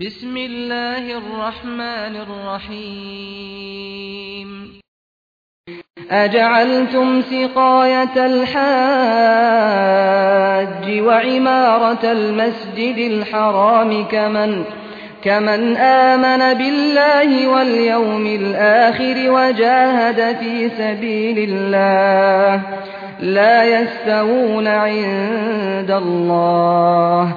بسم الله الرحمن الرحيم. أجعلتم سقاية الحاج وعمارة المسجد الحرام كمن كمن آمن بالله واليوم الآخر وجاهد في سبيل الله لا يستوون عند الله.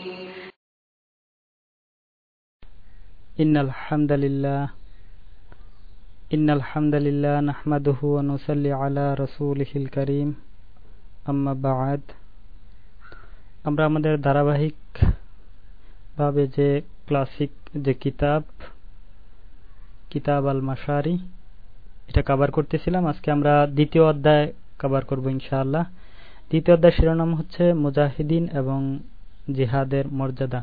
إن الحمد لله إن الحمد لله نحمده ونصلي على رسوله الكريم أما بعد আমরা আমাদের ধারাবাহিক ভাবে যে ক্লাসিক যে কিতাব কিতাব আল মাসারি এটা কভার করতেছিলাম আজকে আমরা দ্বিতীয় অধ্যায় কভার করব ইনশাআল্লাহ দ্বিতীয় অধ্যায় শিরোনাম হচ্ছে মুজাহিদিন এবং জিহাদের মর্যাদা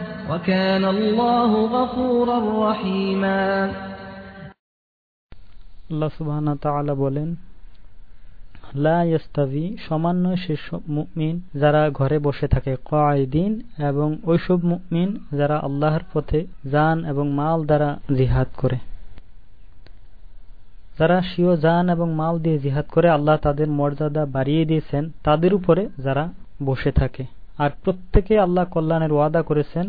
وكان الله غفورا رحيما আল্লাহ সুবহানাহু তাআলা বলেন লা ইয়াস্তাবি সমান নয় সেসব মুমিন যারা ঘরে বসে থাকে কয়দিন এবং ওইসব মুমিন যারা আল্লাহর পথে জান এবং মাল দ্বারা জিহাদ করে যারা স্বীয় জান এবং মাল দিয়ে জিহাদ করে আল্লাহ তাদের মর্যাদা বাড়িয়ে দিয়েছেন তাদের উপরে যারা বসে থাকে আর প্রত্যেকে আল্লাহ কল্যাণের ওয়াদা করেছেন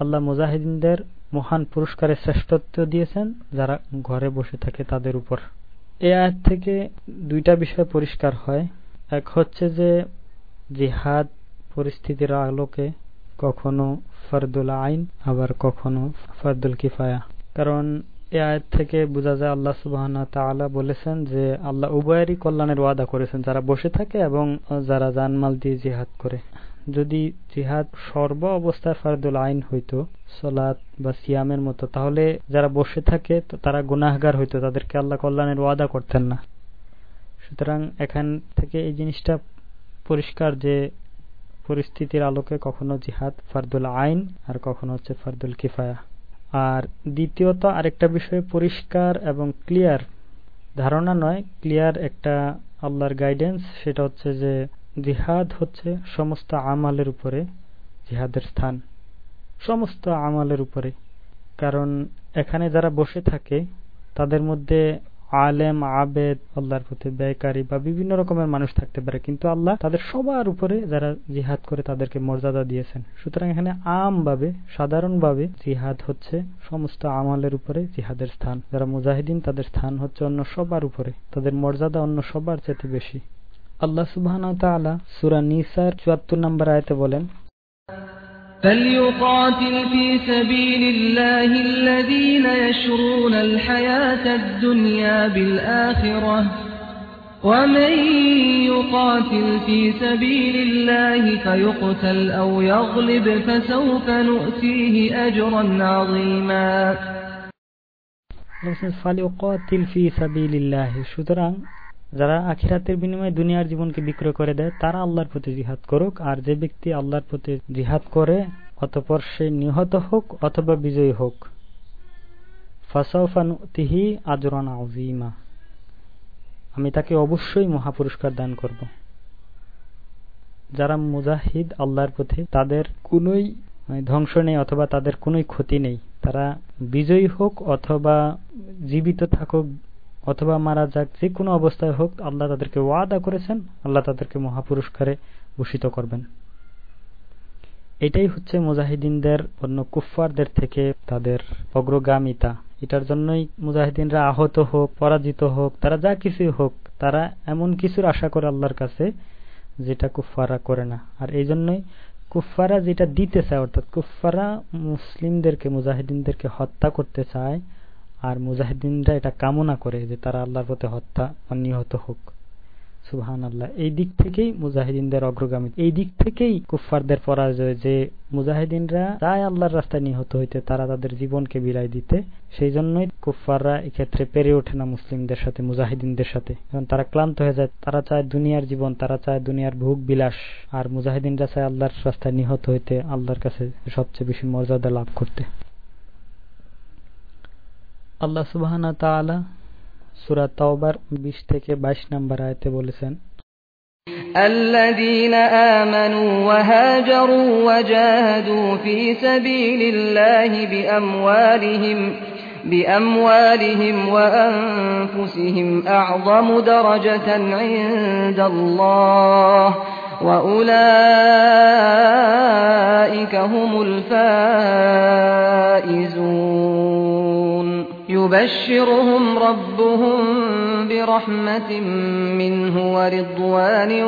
আল্লাহ মুজাহিদিনদের মহান পুরস্কারের শ্রেষ্ঠত্ব দিয়েছেন, যারা ঘরে বসে থাকে তাদের উপর। এ আয়াত থেকে দুইটা বিষয় পরিষ্কার হয়। এক হচ্ছে যে, জিহাদ পরিস্থিতির আলোকে কখনো ফরদুল আইন, আবার কখনো ফরদুল কিফায়া। কারণ এ আয়াত থেকে বোঝা যায় আল্লাহ সুবাহ তাআলা বলেছেন যে, আল্লাহ উভয়েরই কল্যাণের ওয়াদা করেছেন, যারা বসে থাকে এবং যারা জানমাল দিয়ে জিহাদ করে। যদি জিহাদ সর্ব অবস্থায় ফারদুল আইন হইতো সলাৎ বা সিয়ামের মতো, তাহলে যারা বসে থাকে তারা গুনাহগার হইতো, তাদেরকে আল্লাহ কল্যাণের ওয়াদা করতেন না। সুতরাং এখান থেকে এই জিনিসটা পরিষ্কার যে পরিস্থিতির আলোকে কখনো জিহাদ ফারদুল আইন, আর কখনো হচ্ছে ফারদুল কিফায়া। আর দ্বিতীয়ত আরেকটা বিষয় পরিষ্কার এবং ক্লিয়ার ধারণা নয় ক্লিয়ার একটা আল্লাহর গাইডেন্স সেটা হচ্ছে যে জিহাদ হচ্ছে সমস্ত আমালের উপরে, জিহাদের স্থান। সমস্ত আমালের উপরে। কারণ এখানে যারা বসে থাকে, তাদের মধ্যে আলেম, আবেদ, আল্লাহর প্রতি ব্যয়কারী বা বিভিন্ন রকমের মানুষ থাকতে পারে। কিন্তু আল্লাহ তাদের সবার উপরে যারা জিহাদ করে তাদেরকে মর্যাদা দিয়েছেন। সুতরাং এখানে আমভাবে, সাধারণভাবে জিহাদ হচ্ছে সমস্ত আমালের উপরে জিহাদের স্থান। যারা মুজাহিদিন তাদের স্থান হচ্ছে অন্য সবার উপরে। তাদের মর্যাদা অন্য সবার চেয়ে বেশি। আল্লাহ সুবাহ সুরা নিসার চুয়াত্তর নম্বর আয়তে বলেন فليقاتل في سبيل الله الذين يشرون الحياة الدنيا بالآخرة ومن يقاتل في سبيل الله فيقتل أو يغلب فسوف نؤتيه أجرا عظيما সুতরাং যারা আখিরাতের বিনিময়ে দুনিয়ার জীবনকে বিক্রয় করে দেয়, তারা আল্লাহর প্রতি জিহাদ করুক, আর যে ব্যক্তি আল্লাহর প্রতি জিহাদ করে, অতপর সে নিহত হোক অথবা বিজয়ী হোক। ফাসাউফানুতিহি আজরান আজিমা আমি তাকে অবশ্যই মহাপুরস্কার দান করব। যারা মুজাহিদ আল্লাহর পথে তাদের কোনই ধ্বংস নেই অথবা তাদের কোনই ক্ষতি নেই, তারা বিজয়ী হোক অথবা জীবিত থাকুক অথবা মারা যাক, যে কোনো অবস্থায় হোক, আল্লাহ তাদেরকে ওয়াদা করেছেন, আল্লাহ তাদেরকে মহাপুরস্কারে ভূষিত করবেন। এটাই হচ্ছে মুজাহিদিনদের, অন্য কুফফারদের থেকে তাদের অগ্রগামিতা। এটার জন্যই মুজাহিদিনরা আহত হোক, পরাজিত হোক, তারা যা কিছুই হোক, তারা এমন কিছুর আশা করে আল্লাহর কাছে যেটা কুফফারা করে না। আর এই জন্যই কুফফারা যেটা দিতে চায়, অর্থাৎ কুফফারা মুসলিমদেরকে, মুজাহিদিনদেরকে হত্যা করতে চায় আর মুজাহিদিনরা এটা কামনা করে যে তারা আল্লাহর পথে হত্যা বা নিহত হোক। সুহান আল্লাহ এই দিক থেকেই মুজাহিদিনদের অগ্রগামী। এই দিক থেকেই কুফফারদের পরাজয় যে মুজাহিদিনরা চায় আল্লাহর রাস্তায় নিহত হইতে তারা তাদের জীবনকে বিলাই দিতে, সেই জন্যই কুফফাররা এক্ষেত্রে পেরে ওঠে না মুসলিমদের সাথে, মুজাহিদিনদের সাথে। কারণ তারা ক্লান্ত হয়ে যায়, তারা চায় দুনিয়ার জীবন, তারা চায় দুনিয়ার ভোগ বিলাস। আর মুজাহিদিনরা চায় আল্লাহর রাস্তায় নিহত হইতে আল্লাহর কাছে সবচেয়ে বেশি মর্যাদা লাভ করতে। আল্লাহ সুবাহ সুরা তাওবার বিশ থেকে বাইশ নম্বর আয়তে বলেছেন الذين آمنوا وهاجروا وجاهدوا في سبيل الله بأموالهم بأموالهم وأنفسهم أعظم درجة عند الله وأولئك هم الفائزون يبشرهم ربهم برحمة منه ورضوان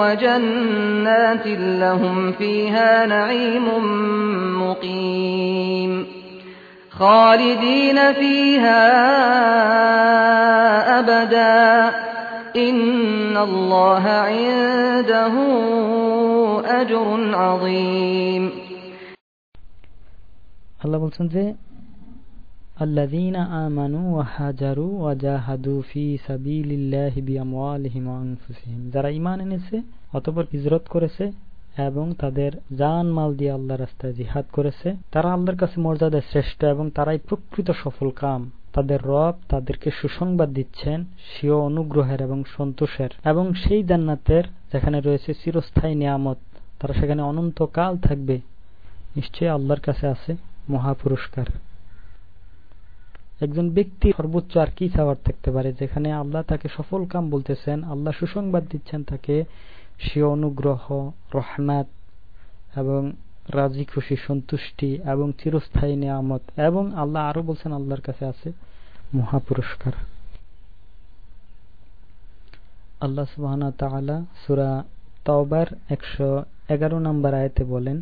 وجنات لهم فيها نعيم مقيم خالدين فيها أبدا إن الله عنده أجر عظيم الله বলছেন যে الذين آمنوا وهاجروا وجاهدوا في سبيل الله بأموالهم وأنفسهم যারা ঈমান এনেছে অতঃপর হিজরত করেছে এবং তাদের জান মাল দিয়ে আল্লাহ রাস্তায় জিহাদ করেছে তারা আল্লাহর কাছে মর্যাদায় শ্রেষ্ঠ এবং তারাই প্রকৃত সফল কাম তাদের রব তাদেরকে সুসংবাদ দিচ্ছেন স্বীয় অনুগ্রহের এবং সন্তোষের এবং সেই জান্নাতের যেখানে রয়েছে চিরস্থায়ী নিয়ামত তারা সেখানে অনন্তকাল থাকবে নিশ্চয়ই আল্লাহর কাছে আছে মহাপুরস্কার একজন ব্যক্তি সর্বোচ্চ আর কি চাওয়ার থাকতে পারে? যেখানে আল্লাহ তাকে সফল কাম বলতেছেন, আল্লাহ সুসংবাদ দিচ্ছেন তাকে, সে অনুগ্রহ, রহমাত এবং রাজি খুশি, সন্তুষ্টি এবং চিরস্থায়ী নিয়ামত এবং আল্লাহ আরও বলছেন, আল্লাহর কাছে আছে মহাপুরস্কার। আল্লাহ সুবাহ সুরা তওবার একশো এগারো নম্বর আয়তে বলেন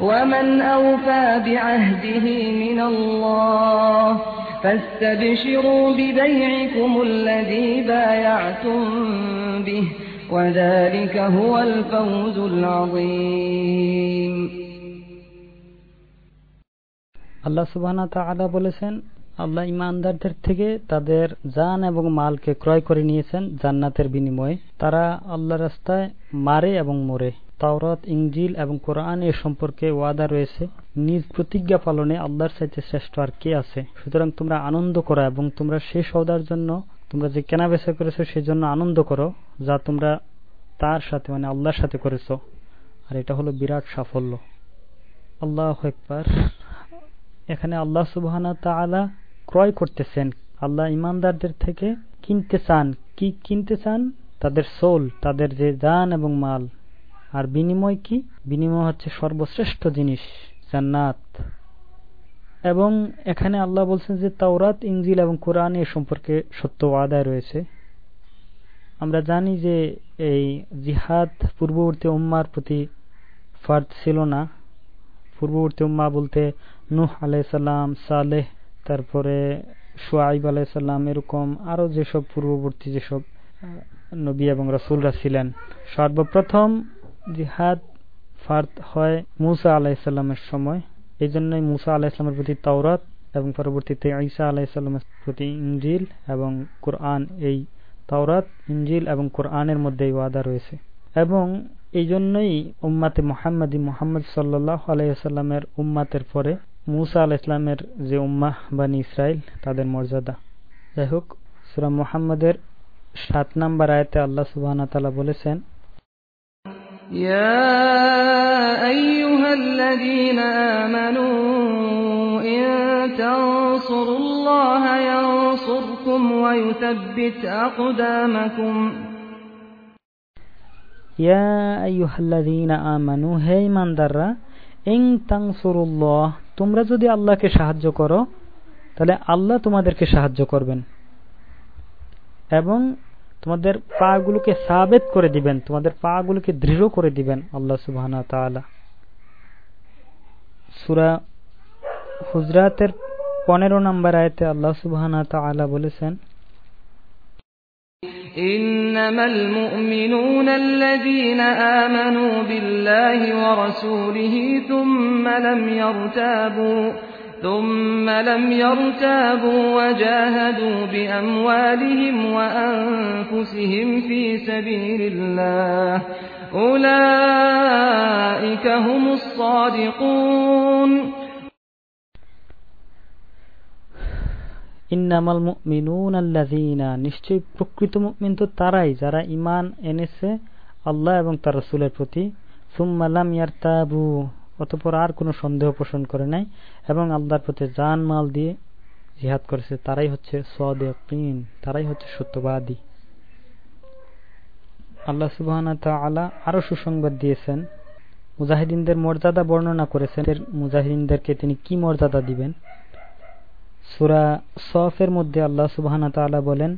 ومن أوفى بعهده من الله فاستبشروا ببيعكم الذي بايعتم به وذلك هو الفوز العظيم আল্লাহ সুবাহ তাআলা বলেছেন আল্লাহ ইমানদারদের থেকে তাদের জান এবং মালকে ক্রয় করে নিয়েছেন জান্নাতের বিনিময়ে তারা আল্লাহ রাস্তায় মারে এবং মরে তাওরাত ইংজিল এবং কোরআন এ সম্পর্কে ওয়াদা রয়েছে। নিজ প্রতিজ্ঞা পালনে আল্লাহর সাথে শ্রেষ্ঠ আর কে আছে? সুতরাং তোমরা আনন্দ করো এবং তোমরা শেষ সৌদার জন্য, তোমরা যে কেনা বেচা করেছ সেই জন্য আনন্দ করো, যা তোমরা তার সাথে মানে আল্লাহর সাথে করেছ। আর এটা হলো বিরাট সাফল্য। আল্লাহ একবার এখানে আল্লাহ সুবহানা তাআলা ক্রয় করতেছেন। আল্লাহ ইমানদারদের থেকে কিনতে চান। কি কিনতে চান? তাদের সোল, তাদের যে যান এবং মাল। আর বিনিময় কি? বিনিময় হচ্ছে সর্বশ্রেষ্ঠ জিনিস, জান্নাত। এবং এখানে আল্লাহ বলছেন যে তাওরাত ইঞ্জিল এবং কোরআন এ সম্পর্কে সত্য আদায় রয়েছে। আমরা জানি যে এই জিহাদ পূর্ববর্তী উম্মার প্রতি ফার্দ ছিল না। পূর্ববর্তী উম্মা বলতে নুহ আলাইসাল্লাম সালেহ, তারপরে সোয়াইব আলাইসাল্লাম এরকম আরও যেসব পূর্ববর্তী যেসব নবী এবং রসুলরা ছিলেন। সর্বপ্রথম জিহাদ ফার্দ হয় মুসা আলাহিসাল্লামের সময়। এই জন্যই মুসা আলাহিসামের প্রতি তাওরাত এবং পরবর্তীতে ঈসা আলাহিসাল্লামের প্রতি ইঞ্জিল এবং কোরআন এই তাওরাত ইঞ্জিল এবং কোরআনের মধ্যে এই ওয়াদা রয়েছে। এবং এই জন্যই উম্মাতে মোহাম্মদী মোহাম্মদ সাল্লাহ আলাইসাল্লামের উম্মাতের পরে মুসা আলাহ ইসলামের যে উম্মাহ বানী ইসরায়েল তাদের মর্যাদা। যাই হোক সুরা মোহাম্মদের সাত নাম্বার আয়তে আল্লাহ সুবাহ বলেছেন يا أيها الذين آمنوا إن تنصروا الله ينصركم ويثبت أقدامكم يا أيها الذين آمنوا হে ইমানদাররা ইন তানসুরুল্লাহ তোমরা যদি আল্লাহকে সাহায্য করো তাহলে আল্লাহ তোমাদেরকে সাহায্য করবেন এবং তোমাদের পা গুলোকে সাবেত করে দিবেন তোমাদের পা গুলোকে দৃঢ় করে দিবেন আল্লাহ সুবাহ সুরা হুজরাতের পনেরো নম্বর আয়তে আল্লাহ সুবাহ বলেছেন إنما المؤمنون الذين آمنوا بالله ورسوله ثم لم يرتابوا ثم لم يرتابوا وجاهدوا بأموالهم وأنفسهم في سبيل الله أولئك هم الصادقون ইন্নামাল মুমিনুন আল্লাযীনা নিশ্চয়ই প্রকৃত মুমিন তো তারাই যারা ঈমান এনেছে আল্লাহ এবং তার রাসূলের প্রতি সুম্মা লাম ইয়ারতাবু অতপর আর কোনো সন্দেহ পোষণ করে নাই এবং আল্লাহর প্রতি জান মাল দিয়ে জিহাদ করেছে। তারাই হচ্ছে সদিন তারাই হচ্ছে সত্যবাদী। আল্লাহ সুবাহ আরও সুসংবাদ দিয়েছেন। মুজাহিদিনদের মর্যাদা বর্ণনা করেছেন। মুজাহিদিনদেরকে তিনি কি মর্যাদা দিবেন? সুরা সফের মধ্যে আল্লাহ সুবাহ বলেন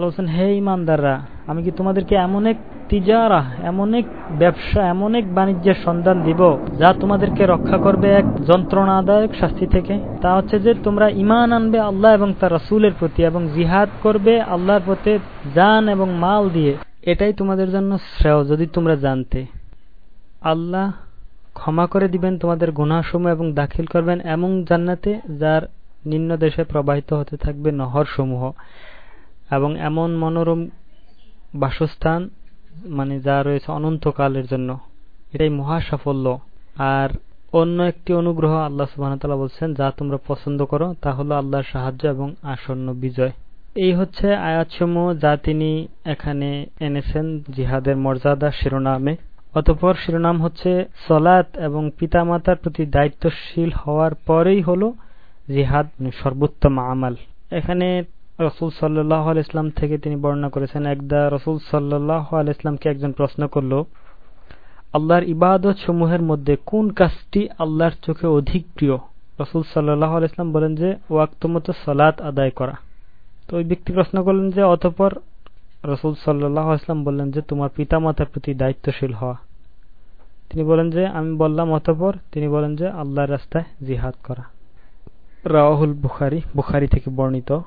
বলছেন, হে ইমানদাররা, আমি কি তোমাদেরকে এমন এক তিজারা, এমন এক ব্যবসা, এমন এক বাণিজ্যের সন্ধান দিব যা তোমাদেরকে রক্ষা করবে এক যন্ত্রণাদায়ক শাস্তি থেকে? তা হচ্ছে যে তোমরা ইমান আনবে আল্লাহ এবং তার রসুলের প্রতি এবং জিহাদ করবে আল্লাহর প্রতি জান এবং মাল দিয়ে। এটাই তোমাদের জন্য শ্রেয় যদি তোমরা জানতে। আল্লাহ ক্ষমা করে দিবেন তোমাদের গুনাসমূহ এবং দাখিল করবেন এমন জান্নাতে যার নিম্ন দেশে প্রবাহিত হতে থাকবে নহর সমূহ এবং এমন মনোরম বাসস্থান মানে যা রয়েছে অনন্তকালের জন্য। এটাই মহা সাফল্য আর অন্য একটি অনুগ্রহ আল্লাহ সুবাহ বলছেন, যা তোমরা পছন্দ করো, তা হলো আল্লাহর সাহায্য এবং আসন্ন বিজয়। এই হচ্ছে আয়াতসমূহ যা তিনি এখানে এনেছেন জিহাদের মর্যাদা শিরোনামে। অতপর শিরোনাম হচ্ছে সলাত এবং পিতামাতার প্রতি দায়িত্বশীল হওয়ার পরেই হল জিহাদ সর্বোত্তম আমাল। এখানে রসুল সাল্লাহ ইসলাম থেকে তিনি বর্ণনা করেছেন, একদা রসুল সাল্লাহ আলাইসলামকে একজন প্রশ্ন করল, আল্লাহর ইবাদত সমূহের মধ্যে কোন কাজটি আল্লাহর চোখে অধিক প্রিয়? রসুল সাল্লাহ আলাইসলাম বলেন যে, ওয়াক্তমত সালাত আদায় করা। তো ওই ব্যক্তি প্রশ্ন করলেন যে, অতপর রসুল সাল্লাহ আসলাম বললেন যে, তোমার পিতামাতার প্রতি দায়িত্বশীল হওয়া। তিনি বলেন যে, আমি বললাম, অতপর তিনি বলেন যে, আল্লাহর রাস্তায় জিহাদ করা। রাহুল বুখারি বুখারি থেকে বর্ণিত।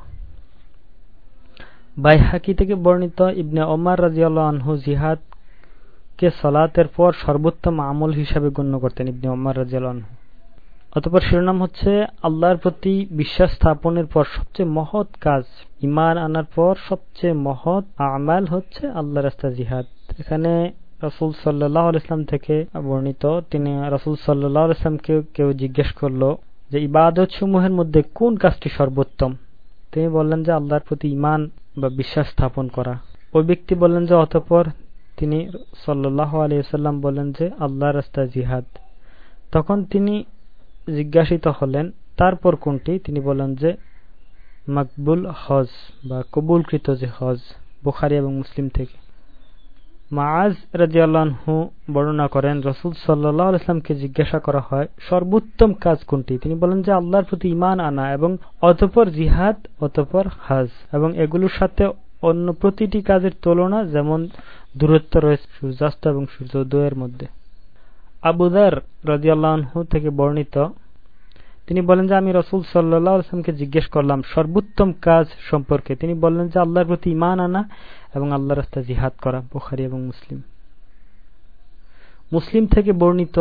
বাইহাকি থেকে বর্ণিত ইবনে ওমার আনহু জিহাদ কে সলাতের পর সর্বোত্তম আমল হিসাবে গণ্য করতেন ইবনে ওমার আনহু। অতপর শিরোনাম হচ্ছে, আল্লাহর প্রতি বিশ্বাস স্থাপনের পর সবচেয়ে মহৎ কাজ ইমান আনার পর সবচেয়ে মহৎ আমাল হচ্ছে আল্লাহ রাস্তা জিহাদ। এখানে রসুল সাল্লাহ ইসলাম থেকে বর্ণিত, তিনি রসুল সাল্লাহ ইসলামকে কেউ জিজ্ঞেস করল যে ইবাদত সমূহের মধ্যে কোন কাজটি সর্বোত্তম? তিনি বললেন যে, আল্লাহর প্রতি ইমান বা বিশ্বাস স্থাপন করা। ওই ব্যক্তি বললেন যে, অতঃপর তিনি সাল্লাহ আলিয়াল্লাম বলেন যে, আল্লাহ রাস্তা জিহাদ। তখন তিনি জিজ্ঞাসিত হলেন, তারপর কোনটি? তিনি বলেন যে, মকবুল হজ বা কবুলকৃত যে হজ, বোখারি এবং মুসলিম থেকে। মাজ রাজিয়াল্লাহু বর্ণনা করেন, রসুল সাল্লাহ ইসলামকে জিজ্ঞাসা করা হয়, সর্বোত্তম কাজ কোনটি? তিনি বলেন যে আল্লাহর প্রতি ইমান আনা এবং অতপর জিহাদ, অতপর হাজ এবং এগুলোর সাথে অন্য প্রতিটি কাজের তুলনা যেমন দূরত্ব রয়েছে, সূর্যাস্ত এবং সূর্যোদয়ের মধ্যে। আবুদার রাজিয়াল্লাহু থেকে বর্ণিত, তিনি বলেন যে আমি রসুল সাল্লাহ আসলামকে জিজ্ঞেস করলাম সর্বোত্তম কাজ সম্পর্কে। তিনি বললেন যে আল্লাহর প্রতি ইমান আনা এবং আল্লাহ রাস্তা জিহাদ করা, বুখারি এবং মুসলিম। মুসলিম থেকে বর্ণিত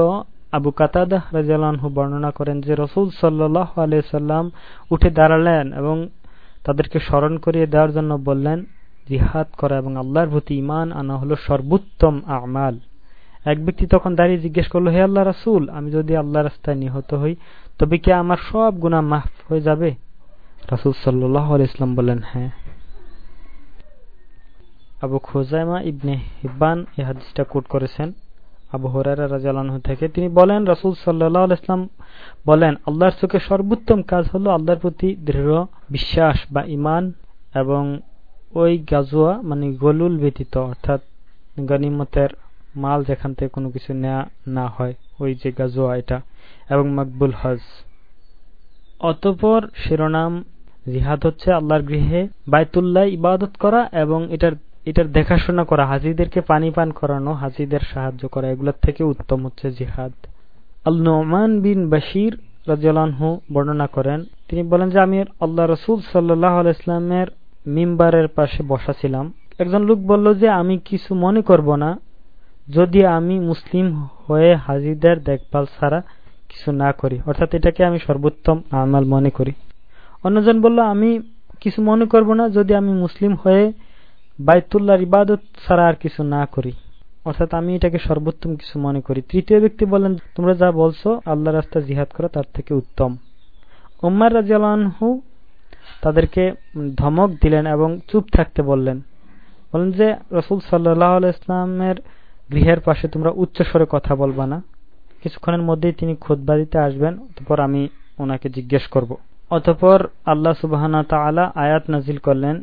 আবু কাতাদাহ রাজিয়ালহু বর্ণনা করেন যে রসুল সাল্লাহ আলিয়াল্লাম উঠে দাঁড়ালেন এবং তাদেরকে স্মরণ করিয়ে দেওয়ার জন্য বললেন, জিহাদ করা এবং আল্লাহর প্রতি ইমান আনা হলো সর্বোত্তম আমাল। এক ব্যক্তি তখন দাঁড়িয়ে জিজ্ঞেস করল, হে আল্লাহ রাসুল, আমি যদি আল্লাহ রাস্তায় নিহত হই, তবে কি আমার সব গুণা মাফ হয়ে যাবে? রাসুল সাল্লাহ ইসলাম বললেন হ্যাঁ। আবু খোজাইমা ইবনে হিব্বান এই হাদিসটা কোট করেছেন। আবু হরারা রাজালানহ থেকে তিনি বলেন, রাসুল সাল্লাহ ইসলাম বলেন, আল্লাহর চোখে সর্বোত্তম কাজ হলো আল্লাহর প্রতি দৃঢ় বিশ্বাস বা ইমান এবং ওই গাজুয়া মানে গলুল ব্যতীত, অর্থাৎ গনিমতের মাল যেখান থেকে কোনো কিছু নেওয়া না হয়, ওই যে গাজুয়া এটা, এবং মকবুল হজ। অতপর শিরোনাম জিহাদ হচ্ছে আল্লাহর গৃহে বায়তুল্লাহ ইবাদত করা এবং এটার এটার দেখাশোনা করা, হাজিদেরকে পানি পান করানো, হাজিদের সাহায্য করা, এগুলোর থেকে উত্তম হচ্ছে জিহাদ। আল নোমান বিন বাশির রাজু বর্ণনা করেন, তিনি বলেন যে, আমি আল্লাহ রসুল সাল্লাহ ইসলামের মিম্বারের পাশে বসা ছিলাম। একজন লোক বলল যে, আমি কিছু মনে করব না। যদি আমি মুসলিম হয়ে হাজিদের দেখভাল ছাড়া কিছু না করি, অর্থাৎ এটাকে আমি সর্বোত্তম আমাল মনে করি। অন্যজন বলল, আমি কিছু মনে করব না। যদি আমি মুসলিম হয়ে বাইতুল্লাহর ইবাদত ছাড়া আর কিছু না করি। অর্থাৎ আমি এটাকে সর্বোত্তম কিছু মনে করি। তৃতীয় ব্যক্তি বলেন, তোমরা যা বলছো আল্লাহ রাস্তা জিহাদ করা, তার থেকে উত্তম। উম্মার রাজিয়ালহু তাদেরকে ধমক দিলেন এবং চুপ থাকতে বললেন। বলেন যে, রসুল সাল্লাহ ইসলামের গৃহের পাশে তোমরা উচ্চ স্বরে কথা বলবা না। কিছুক্ষণের মধ্যেই তিনি খোদবা দিতে আসবেন, অতপর আমি ওনাকে জিজ্ঞেস করব। অতপর আল্লাহ সুবাহ আয়াত নাজিল করলেন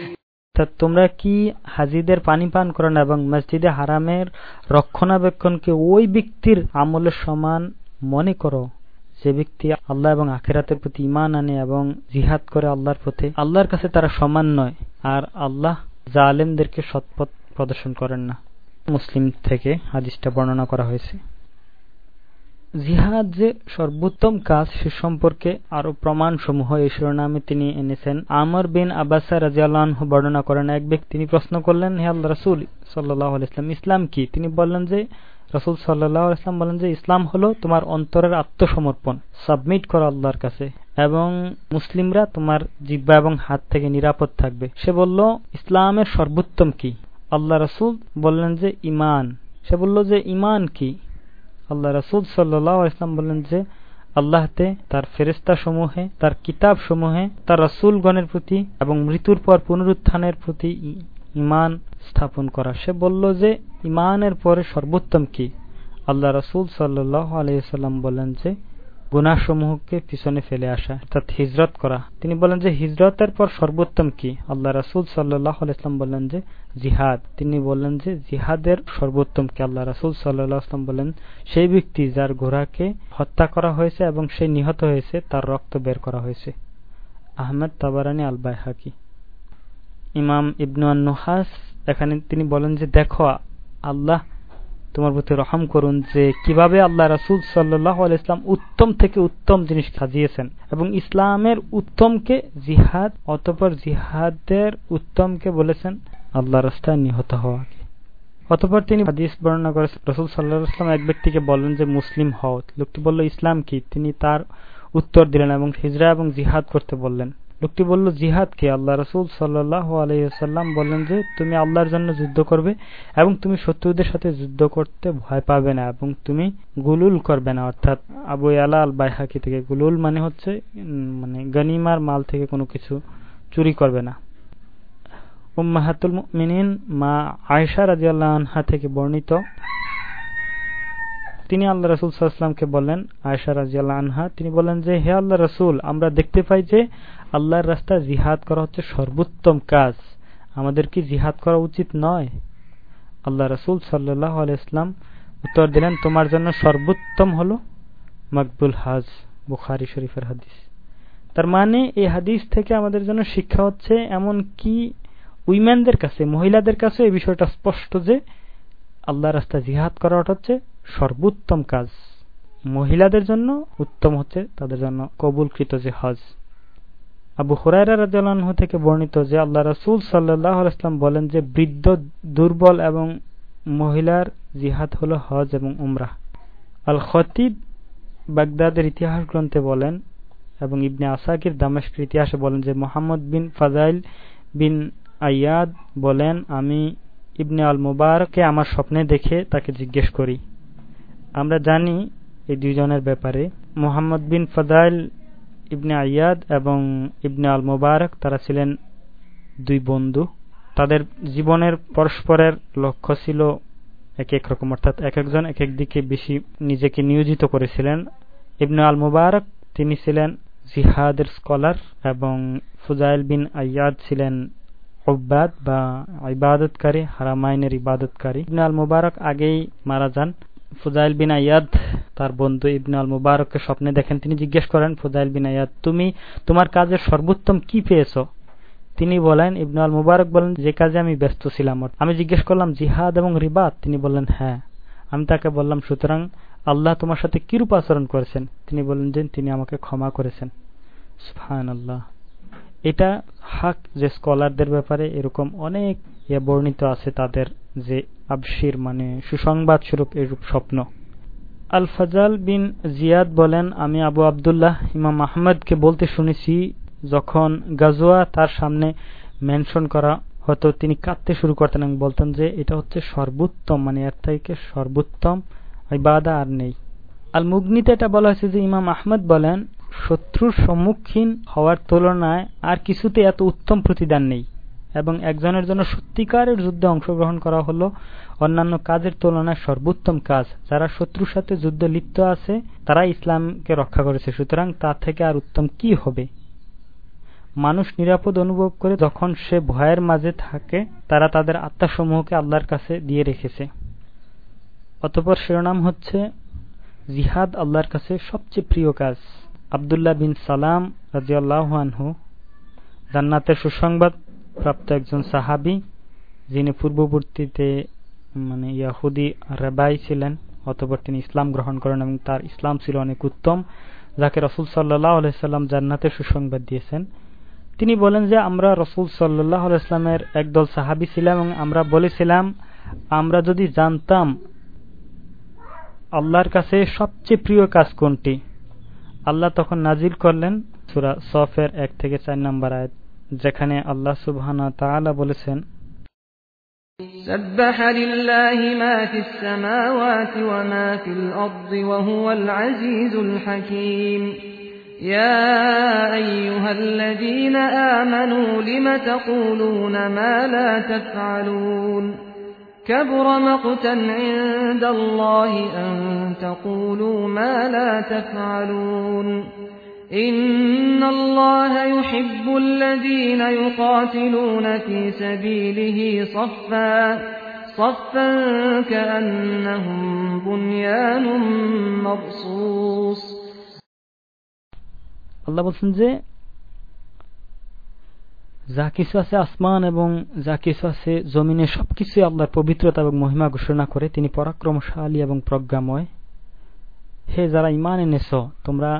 তোমরা কি হাজিদের পানি পান করেন এবং মসজিদে হারামের রক্ষণাবেক্ষণকে ওই ব্যক্তির আমলের সমান মনে করো? যে ব্যক্তি আল্লাহ এবং আখেরাতের প্রতি ইমান আনে এবং জিহাদ করে আল্লাহর পথে, আল্লাহর কাছে তারা সমান নয় আর আল্লাহ জালেমদেরকে সৎপথ প্রদর্শন করেন না। মুসলিম থেকে হাদিসটা বর্ণনা করা হয়েছে। জিহাদ যে সর্বোত্তম কাজ সে সম্পর্কে আরও প্রমাণ সমূহ এই শিরোনামে তিনি এনেছেন। আমর বিন আবাসা রাজিয়াল্লাহ বর্ণনা করেন, এক ব্যক্তি তিনি প্রশ্ন করলেন, হে আল্লাহ রসুল সাল্লাহ ইসলাম ইসলাম কি? তিনি বললেন যে, রসুল সাল্লাহ ইসলাম বলেন যে, ইসলাম হলো তোমার অন্তরের আত্মসমর্পণ, সাবমিট করা আল্লাহর কাছে এবং মুসলিমরা তোমার জিব্বা এবং হাত থেকে নিরাপদ থাকবে। সে বলল, ইসলামের সর্বোত্তম কি? আল্লাহ রসুল বললেন যে ইমান সে বলল যে ইমান কি? আল্লাহ রসুল সাল্লাহ ইসলাম বললেন যে, আল্লাহতে তার ফেরিস্তা সমূহে তার কিতাব সমূহে তার রসুলগণের প্রতি এবং মৃত্যুর পর পুনরুত্থানের প্রতি ইমান স্থাপন করা। সে বলল যে ইমানের পরে সর্বোত্তম কি? আল্লাহ রসুল সাল্লাহ আলাইসাল্লাম বলেন যে গুনাসমূহকে পিছনে ফেলে আসা, অর্থাৎ হিজরত করা। তিনি বলেন যে, হিজরতের পর সর্বোত্তম কি? আল্লাহ রাসুল সাল্লাহ ইসলাম বললেন যে, জিহাদ। তিনি বললেন যে, জিহাদের সর্বোত্তম কি? আল্লাহ রাসুল সাল্লাহ আসলাম বলেন, সেই ব্যক্তি যার ঘোড়াকে হত্যা করা হয়েছে এবং সে নিহত হয়েছে, তার রক্ত বের করা হয়েছে। আহমেদ তাবারানি আল হাকি ইমাম ইবনু নুহাস এখানে তিনি বলেন যে, দেখো, আল্লাহ তোমার প্রতি রহম করুন যে কীভাবে আল্লাহ রাসুল সাল্লাহ ইসলাম উত্তম থেকে উত্তম জিনিস সাজিয়েছেন এবং ইসলামের উত্তমকে জিহাদ অতপর জিহাদের উত্তমকে বলেছেন আল্লাহ রাস্তায় নিহত হওয়াকে। অতপর তিনি হাদিস বর্ণনা করে রসুল সাল্লাহ ইসলাম এক ব্যক্তিকে বললেন যে, মুসলিম হও। লোকটি বলল, ইসলাম কি? তিনি তার উত্তর দিলেন এবং হিজরা এবং জিহাদ করতে বললেন। লোকটি বলল, জিহাদ কি? আল্লাহ রসুল সাল্লাহ আলাইসাল্লাম বললেন যে, তুমি আল্লাহর জন্য যুদ্ধ করবে এবং তুমি শত্রুদের সাথে যুদ্ধ করতে ভয় পাবে না এবং তুমি গুলুল করবে না। অর্থাৎ আবু আলা আল বাইহাকি থেকে, গুলুল মানে হচ্ছে মানে গনিমার মাল থেকে কোনো কিছু চুরি করবে না। উম্মাহাতুল মিনিন মা আয়সা রাজি আনহা থেকে বর্ণিত, তিনি আল্লাহ রসুল সাল্লামকে বললেন আয়সা রাজিয়াল্লাহ আনহা, তিনি বলেন যে, হে আল্লাহ রসুল, আমরা দেখতে পাই যে আল্লাহর রাস্তায় জিহাদ করা হচ্ছে সর্বোত্তম কাজ। আমাদের কি জিহাদ করা উচিত নয়? আল্লাহ রসুল সাল্লাহ আলাইসলাম উত্তর দিলেন, তোমার জন্য সর্বোত্তম হল মকবুল হাজ, বুখারি শরীফের হাদিস। তার মানে এই হাদিস থেকে আমাদের জন্য শিক্ষা হচ্ছে এমন কি উইম্যানদের কাছে, মহিলাদের কাছে এই বিষয়টা স্পষ্ট যে আল্লাহ রাস্তা জিহাদ করাটা হচ্ছে সর্বোত্তম কাজ। মহিলাদের জন্য উত্তম হচ্ছে তাদের জন্য কবুলকৃত যে হজ। আবু হুরাইরা রাজু থেকে বর্ণিত যে আল্লাহ রসুল সাল্লাহ আলাইসলাম বলেন যে বৃদ্ধ দুর্বল এবং মহিলার জিহাদ হল হজ এবং উমরা। আল খতিব বাগদাদের ইতিহাস গ্রন্থে বলেন এবং ইবনে আসাকির দামেশকের ইতিহাসে বলেন যে মোহাম্মদ বিন ফাজাইল বিন আয়াদ বলেন, আমি ইবনে আল মুবারককে আমার স্বপ্নে দেখে তাকে জিজ্ঞেস করি। আমরা জানি এই দুইজনের ব্যাপারে। মোহাম্মদ বিন ফদাইল ইবনে আয়াদ এবং ইবনে আল মুবারক তারা ছিলেন দুই বন্ধু। তাদের জীবনের পরস্পরের লক্ষ্য ছিল এক এক রকম, অর্থাৎ এক একজন এক এক দিকে বেশি নিজেকে নিয়োজিত করেছিলেন। ইবনে আল মুবারক তিনি ছিলেন জিহাদের স্কলার এবং ফুজাইল বিন আয়াদ ছিলেন ওব্বাদ বা ইবাদতকারী, হারামাইনের ইবাদতকারী। ইবনে আল মুবারক আগেই মারা যান। ফুজাইল বিন আয়াদ, তার বন্ধু ইবনে আল মুবারককে স্বপ্নে দেখেন, তিনি জিজ্ঞেস করেন, ফুজাইল বিন আয়াদ, তুমি তোমার কাজের সর্বোত্তম কি পেয়েছ? তিনি বলেন, ইবনে আল মুবারক বলেন, যে কাজে আমি ব্যস্ত ছিলাম। আমি জিজ্ঞেস করলাম, জিহাদ এবং রিবাদ তিনি বললেন হ্যাঁ। আমি তাকে বললাম, সুতরাং আল্লাহ তোমার সাথে কিরূপ আচরণ করেছেন? তিনি বললেন যে, তিনি আমাকে ক্ষমা করেছেন। আল্লাহ এটা হাক যে স্কলারদের ব্যাপারে এরকম অনেক ইয়ে বর্ণিত আছে তাদের যে আবশির মানে সুসংবাদ স্বরূপ এরূপ স্বপ্ন। আল ফাজাল বিন জিয়াদ বলেন, আমি আবু আবদুল্লাহ ইমাম আহমদকে বলতে শুনেছি, যখন গাজোয়া তার সামনে মেনশন করা হতো, তিনি কাঁদতে শুরু করতেন এবং বলতেন যে, এটা হচ্ছে সর্বোত্তম মানে এর থেকে সর্বোত্তম ইবাদা আর নেই। আল মুগনিতে এটা বলা হয়েছে যে, ইমাম আহমদ বলেন, শত্রুর সম্মুখীন হওয়ার তুলনায় আর কিছুতে এত উত্তম প্রতিদান নেই। এবং একজনের জন্য সত্যিকারের যুদ্ধে অংশগ্রহণ করা হলো। অন্যান্য কাজের তুলনায় সর্বোত্তম কাজ, যারা শত্রুর সাথে যুদ্ধে লিপ্ত আছে তারা ইসলামকে রক্ষা করেছে। সুতরাং তার থেকে আর উত্তম কি হবে? মানুষ নিরাপদ অনুভব করে যখন সে ভয়ের মাঝে থাকে, তারা তাদের আত্মাসমূহকে আল্লাহর কাছে দিয়ে রেখেছে। অতপর শিরোনাম হচ্ছে, জিহাদ আল্লাহর কাছে সবচেয়ে প্রিয় কাজ। আবদুল্লাহ বিন সালাম রাজিয়াল্লাহু জান্নাতের সুসংবাদ প্রাপ্ত একজন সাহাবি, যিনি পূর্ববর্তীতে মানে ইয়াহুদি রেবাই ছিলেন, অতপর তিনি ইসলাম গ্রহণ করেন এবং তার ইসলাম ছিল অনেক উত্তম, যাকে রসুল সাল্লাহ আলাইসাল্লাম জান্নাতের সুসংবাদ দিয়েছেন। তিনি বলেন যে, আমরা রসুল সাল্লাহ আলাইসলামের একদল সাহাবি ছিলাম এবং আমরা বলেছিলাম, আমরা যদি জানতাম আল্লাহর কাছে সবচেয়ে প্রিয় কাজ কোনটি, আল্লাহ তখন নাজিল করলেন সুরা সফের এক থেকে চার নম্বর আয়াত। যেখানে আল্লাহ সুবহানা তাআলা বলেছেন سبح لله ما في السماوات وما في الأرض وهو العزيز الحكيم يا أيها الذين آمنوا لم تقولون ما لا تفعلون كبر مقتا عند الله أن تقولوا ما لا تفعلون إن الله يحب الذين يقاتلون في سبيله صفا صفا كأنهم بنيان مرصوص আল্লাহ বলছেন যে যা কিছু আছে আসমান এবং যা কিছু আছে জমিনে সবকিছু আল্লাহর পবিত্রতা এবং মহিমা ঘোষণা করে তিনি পরাক্রমশালী এবং প্রজ্ঞাময় হে যারা ইমান এনেছ তোমরা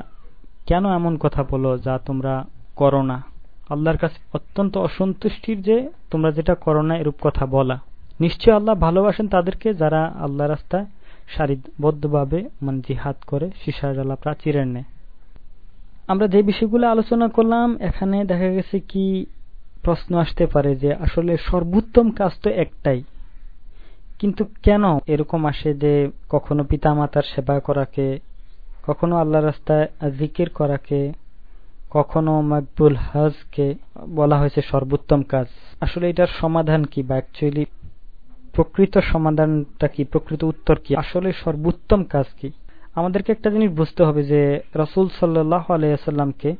কেন এমন কথা বলো যা তোমরা করো না? আল্লাহর কাছে অত্যন্ত অসন্তুষ্টির যে তোমরা যেটা করো না, এরূপ কথা বলা। নিশ্চয় আল্লাহ ভালোবাসেন তাদেরকে যারা আল্লাহ রাস্তায় সারিবদ্ধভাবে মানে জিহাদ করে সিসার প্রাচীরের নেয় আমরা যে বিষয়গুলো আলোচনা করলাম, এখানে দেখা গেছে কি প্রশ্ন আসতে পারে যে আসলে সর্বোত্তম কাজ তো একটাই। কিন্তু কেন এরকম আসে যে কখনো পিতামাতার সেবা করাকে কখনো আল্লাহ রাস্তায় জিকির করাকে, কখনো মাকবুল হজকে বলা হয়েছে সর্বোত্তম কাজ। আসলে এটার সমাধান কি বা অ্যাকচুয়ালি প্রকৃত সমাধানটা কি, প্রকৃত উত্তর কি? আসলে সর্বোত্তম কাজ কি? আমাদেরকে একটা জিনিস বুঝতে হবে যে রসুল সাল্লাহ আলাইসাল্লামকে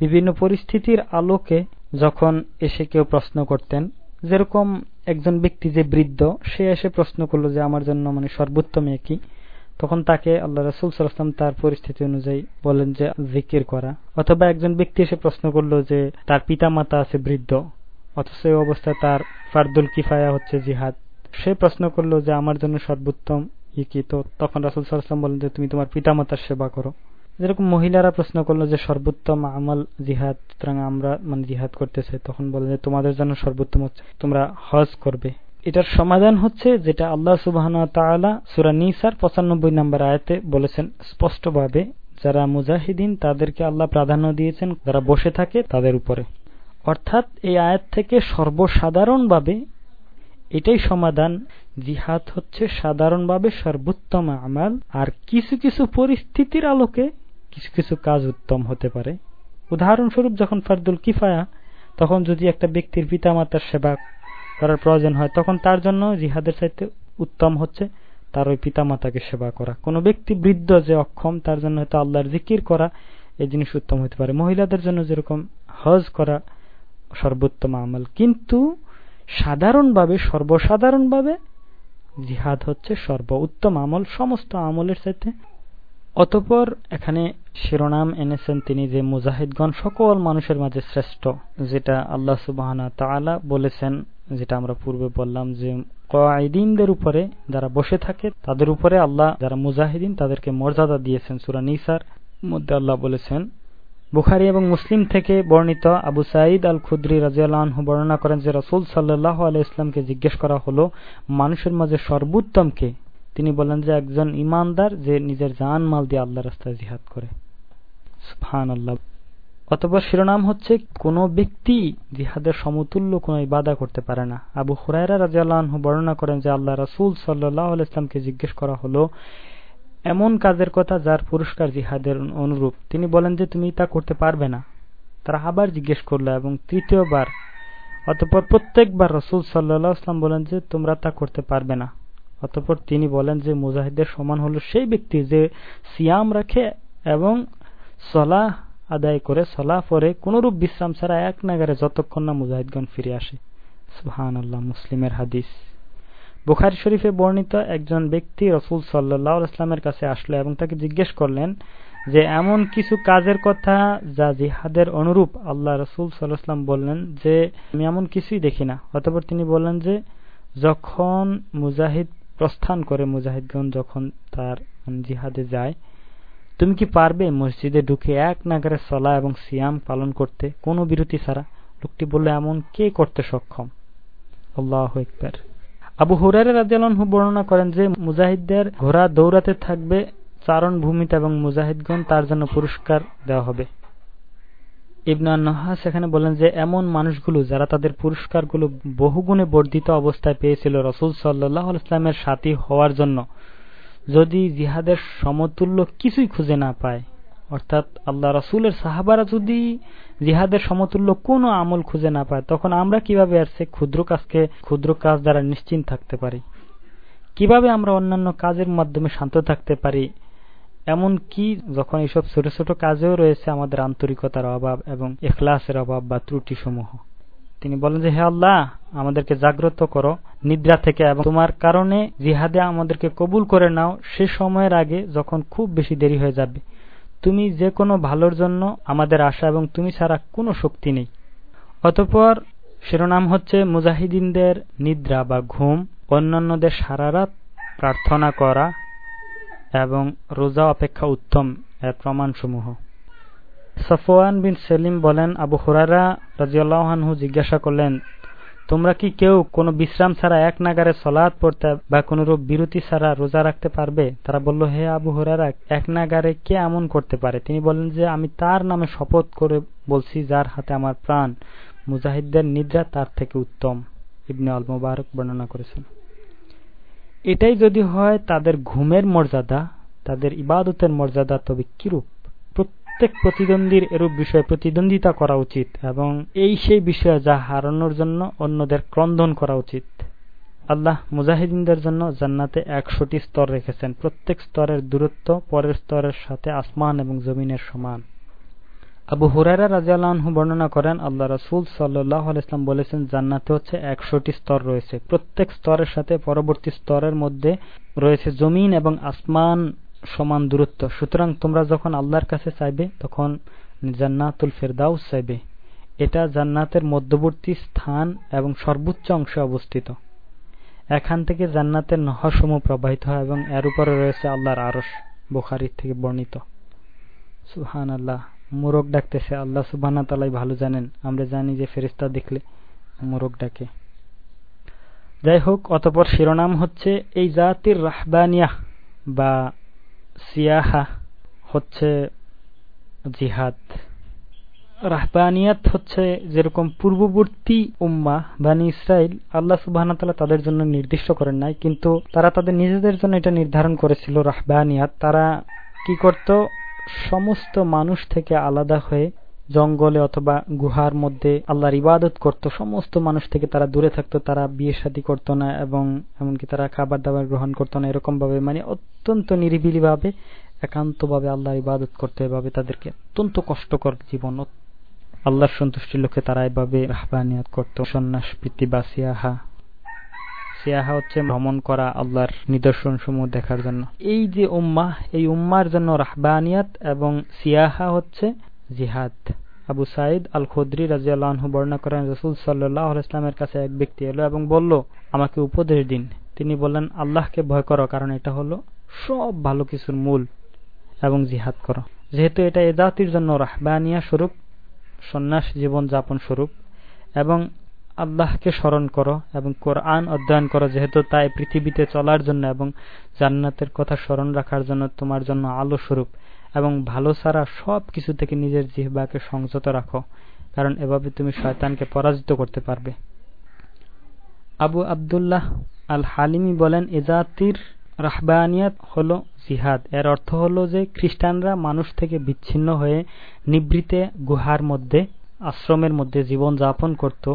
বিভিন্ন পরিস্থিতির আলোকে যখন এসে কেউ প্রশ্ন করতেন, যেরকম একজন ব্যক্তি যে বৃদ্ধ, সে এসে প্রশ্ন করল যে, আমার জন্য মানে সর্বোত্তম কি? তখন তাকে আল্লাহ রসুল সাল্লাম তার পরিস্থিতি অনুযায়ী বলেন যে, জিকির করা। অথবা একজন ব্যক্তি এসে প্রশ্ন করল যে, তার পিতা মাতা আছে বৃদ্ধ, অথচ এই অবস্থায় তার ফারদুল কিফায়া হচ্ছে জিহাদ। সে প্রশ্ন করল যে, আমার জন্য সর্বোত্তম ই কি? তো তখন রাসুল সাল্লাম বলেন যে, তুমি তোমার পিতামাতার সেবা করো। যেরকম মহিলারা প্রশ্ন করল যে, সর্বোত্তম আমল জিহাদ আমরা মানে জিহাদ করতেছে তখন বলে যে, তোমাদের জন্য সর্বোত্তম হচ্ছে তোমরা হজ করবে। এটার সমাধান হচ্ছে যেটা আল্লাহ সুবাহ সুরা নিসার পঁচানব্বই নম্বর আয়তে বলেছেন স্পষ্টভাবে, যারা মুজাহিদিন তাদেরকে আল্লাহ প্রাধান্য দিয়েছেন, যারা বসে থাকে তাদের উপরে। অর্থাৎ এই আয়াত থেকে সর্বসাধারণভাবে এটাই সমাধান, জিহাদ হচ্ছে সাধারণভাবে সর্বোত্তম আমাল, আর কিছু কিছু পরিস্থিতির আলোকে কিছু কিছু কাজ উত্তম হতে পারে। উদাহরণস্বরূপ যখন ফারদুল কিফায়া, তখন যদি একটা ব্যক্তির পিতামাতার সেবা করার প্রয়োজন হয়, তখন তার জন্য জিহাদের চাইতে উত্তম হচ্ছে তার ওই পিতামাতাকে সেবা করা। কোন ব্যক্তি বৃদ্ধ যে অক্ষম, তার জন্য হয়তো আল্লাহর জিকির করা এই জিনিস উত্তম হতে পারে। মহিলাদের জন্য যেরকম হজ করা সর্বোত্তম আমল। কিন্তু সাধারণভাবে, সর্বসাধারণভাবে জিহাদ হচ্ছে সর্ব উত্তম আমল। সমস্ত আমলের সাথে অতপর এখানে শিরোনাম এনেছেন তিনি যে মুজাহিদগণ, সকল মানুষের মাঝে শ্রেষ্ঠ, যেটা আল্লাহ সুবাহ বলেছেন। যেটা আমরা পূর্বে বললাম যে কয়েদিনদের উপরে যারা বসে থাকে, তাদের উপরে আল্লাহ, যারা মুজাহিদিন, তাদেরকে মর্যাদা দিয়েছেন সুরা নিসার। মধ্যে আল্লাহ বলেছেন, বুখারি এবং মুসলিম থেকে বর্ণিত আবু সাঈদ আল খুদ্রি রাজিয়ালহু বর্ণনা করেন যে রসুল সাল্লাহ আলাই ইসলামকে জিজ্ঞেস করা হলো, মানুষের মাঝে সর্বোত্তমকে তিনি বলেন যে একজন ইমানদার যে নিজের জান মাল দিয়ে আল্লাহ রাস্তায় জিহাদ করে। আল্লাহ অতপর শিরোনাম হচ্ছে, কোন ব্যক্তি জিহাদের সমতুল্য কোন ইবাদা করতে পারে না। আবু হুরাইরা হুরায়রা রাজিয়ালহু বর্ণনা করেন যে, আল্লাহ রসুল সাল্লাহ ইসলামকে জিজ্ঞেস করা হলো, এমন কাজের কথা যার পুরস্কার জিহাদের অনুরূপ? তিনি বলেন যে, তুমি তা করতে পারবে না। তারা আবার জিজ্ঞেস করল এবং তৃতীয়বার, অতপর প্রত্যেকবার রসুল সাল্লাহ ইসলাম বলেন যে, তোমরা তা করতে পারবে না। অতপর তিনি বলেন যে মুজাহিদের সমান হলো সেই ব্যক্তি যে সিয়াম রাখে এবং সলাহ আদায় করে সলাহ পরে কোনরূপ বিশ্রাম ছাড়া এক নাগারে যতক্ষণ না মুজাহিদগণ ফিরে আসে। সুহান আল্লাহ মুসলিমের হাদিস। বুখারি শরীফে বর্ণিত একজন ব্যক্তি রসুল সাল্লাহ ইসলামের কাছে আসলো এবং তাকে জিজ্ঞেস করলেন যে, এমন কিছু কাজের কথা যা জিহাদের অনুরূপ? আল্লাহ রসুল সাল্লাহাম বললেন যে, আমি এমন কিছুই দেখি না। অতপর তিনি বললেন যে, যখন মুজাহিদ প্রস্থান করে, মুজাহিদগণ যখন তার জিহাদে যায় তুমি কি পারবে মসজিদে ঢুকে এক নাগারে সলা এবং সিয়াম পালন করতে? কোনো বিরতি ছাড়া। লোকটি বলল, এমন কে করতে সক্ষম? আল্লাহ একবার আবু হুরারে রাজিয়ালহু বর্ণনা করেন যে, মুজাহিদদের ঘোড়া দৌড়াতে থাকবে, চারণ ভূমিতে এবং মুজাহিদগণ তার জন্য পুরস্কার দেওয়া হবে। ইবনা নহাস এখানে বলেন যে, এমন মানুষগুলো যারা তাদের পুরস্কারগুলো বহুগুণে বর্ধিত অবস্থায় পেয়েছিল রসুল সাল্লাহ ইসলামের সাথী হওয়ার জন্য যদি জিহাদের সমতুল্য কিছুই খুঁজে না পায়, অর্থাৎ আল্লাহ রসুলের সাহাবারা যদি জিহাদের সমতুল্য কোনো আমল খুঁজে না পায়, তখন আমরা কীভাবে সে ক্ষুদ্র কাজকে ক্ষুদ্র কাজ দ্বারা নিশ্চিন্ত থাকতে পারি? কীভাবে আমরা অন্যান্য কাজের মাধ্যমে শান্ত থাকতে পারি? এমন কি যখন এইসব ছোট ছোট কাজেও রয়েছে আমাদের আন্তরিকতার অভাব এবং এখলাসের অভাব বা ত্রুটি সমূহ তিনি বলেন যে, হে আল্লাহ, আমাদেরকে জাগ্রত করো, নিদ্রা থেকে এবং তোমার কারণে জিহাদে আমাদেরকে কবুল করে নাও, সে সময়ের আগে যখন খুব বেশি দেরি হয়ে যাবে। তুমি যে কোনো ভালোর জন্য আমাদের আশা এবং তুমি ছাড়া কোনো শক্তি নেই। অতপর শিরোনাম হচ্ছে, মুজাহিদিনদের নিদ্রা বা ঘুম, অন্যান্যদের সারা রাত প্রার্থনা করা এবং রোজা অপেক্ষা উত্তম এর প্রমাণসমূহ। সফওয়ান বিন সেলিম বলেন, আবু হুরারা রাজিউল্লাহানহু জিজ্ঞাসা করলেন, তোমরা কি কেউ কোনো বিশ্রাম ছাড়া এক নাগারে সলাদ পড়তে বা কোনরূপ বিরতি ছাড়া রোজা রাখতে পারবে? তারা বলল, হে আবু হুরারা এক নাগারে কে এমন করতে পারে? তিনি বললেন যে, আমি তার নামে শপথ করে বলছি যার হাতে আমার প্রাণ। মুজাহিদদের নিদ্রা তার থেকে উত্তম। ইবনে আল মুবারক বর্ণনা করেছেন। এটাই যদি হয়, তাদের ঘুমের মর্যাদা, তাদের ইবাদতের মর্যাদা তবে কিরূপ? প্রত্যেক প্রতিদ্বন্দ্বীর এরূপ বিষয়ে প্রতিদ্বন্দ্বিতা করা উচিত এবং এই সেই বিষয়ে যা হারানোর জন্য অন্যদের ক্রন্দন করা উচিত। আল্লাহ মুজাহিদিনদের জন্য জান্নাতে একশোটি স্তর রেখেছেন। প্রত্যেক স্তরের দূরত্ব পরের স্তরের সাথে আসমান এবং জমিনের সমান। আবু হুরারা রাজিয়ালহু বর্ণনা করেন, আল্লাহ রসুল সাল্লাহ ইসলাম বলেছেন, জান্নাতে হচ্ছে একশোটি স্তর রয়েছে। প্রত্যেক স্তরের সাথে পরবর্তী স্তরের মধ্যে রয়েছে জমিন এবং আসমান সমান দূরত্ব। সুতরাং তোমরা যখন আল্লাহর কাছে চাইবে, তখন জান্নাতুল ফেরদাউস চাইবে। এটা জান্নাতের মধ্যবর্তী স্থান এবং সর্বোচ্চ অংশে অবস্থিত। এখান থেকে জান্নাতের নহসমূহ প্রবাহিত হয় এবং এর উপরে রয়েছে আল্লাহর আরস বুখারির থেকে বর্ণিত। সুহান আল্লাহ মোরগ ডাকতেছে আল্লাহ সুবানা তালাই ভালো জানেন। আমরা জানি যে ফেরিস্তা দেখলে মোরগ ডাকে। যাই হোক, অতপর শিরোনাম হচ্ছে এই জাতির রাহবানিয়া বা সিয়াহা হচ্ছে জিহাদ। রাহবানিয়াত হচ্ছে যেরকম পূর্ববর্তী উম্মা বানি ইসরায়েল আল্লাহ সুবাহ তাদের জন্য নির্দিষ্ট করেন নাই, কিন্তু তারা তাদের নিজেদের জন্য এটা নির্ধারণ করেছিল রাহবানিয়াত। তারা কি করত? সমস্ত মানুষ থেকে আলাদা হয়ে জঙ্গলে অথবা গুহার মধ্যে আল্লাহর ইবাদত করত, সমস্ত মানুষ থেকে তারা দূরে থাকতো, তারা বিয়ে শাদী করতো না এবং এমনকি তারা খাবার দাবার গ্রহণ করতো না এরকম ভাবে মানে অত্যন্ত নিরিবিলি ভাবে একান্ত ভাবে আল্লাহর ইবাদত করতে, এভাবে তাদেরকে অত্যন্ত কষ্টকর জীবন, আল্লাহর সন্তুষ্টির লোকে তারা এভাবে রাহবানিয়াত করত। সন্ন্যাস প্রীতি বা সিয়াহা। সিয়াহা হচ্ছে ভ্রমণ করা আল্লাহর নিদর্শন সমূহ দেখার জন্য। এই যে উম্মা এই উম্মার জন্য রাহবানিয়াত এবং সিয়াহা হচ্ছে জিহাদ। আবু সাইদ আল খুদ্রি রাজিয়াল্লাহ বর্ণনা করেন, রসুল সাল্লাহ ইসলামের কাছে এক ব্যক্তি এলো এবং বলল, আমাকে উপদেশ দিন। তিনি বললেন, আল্লাহকে ভয় করো, কারণ এটা হলো সব ভালো কিছুর মূল এবং জিহাদ করো। যেহেতু এটা এ জাতির জন্য রাহবানিয়া স্বরূপ, সন্ন্যাস জীবন যাপন স্বরূপ এবং আল্লাহকে স্মরণ করো এবং কোরআন অধ্যয়ন করো, যেহেতু তাই পৃথিবীতে চলার জন্য এবং জান্নাতের কথা স্মরণ রাখার জন্য তোমার জন্য আলো স্বরূপ। এবং ভালো ছাড়া সব কিছু থেকে নিজের জিহবাকে সংযত রাখো, কারণ এভাবে তুমি শয়তানকে পরাজিত করতে পারবে। আবু আবদুল্লাহ আল হালিমি বলেন এজাতির রাহবানিয়াত হল জিহাদ। এর অর্থ হল যে খ্রিস্টানরা মানুষ থেকে বিচ্ছিন্ন হয়ে নিবৃতে গুহার মধ্যে, আশ্রমের মধ্যে জীবন যাপন করত।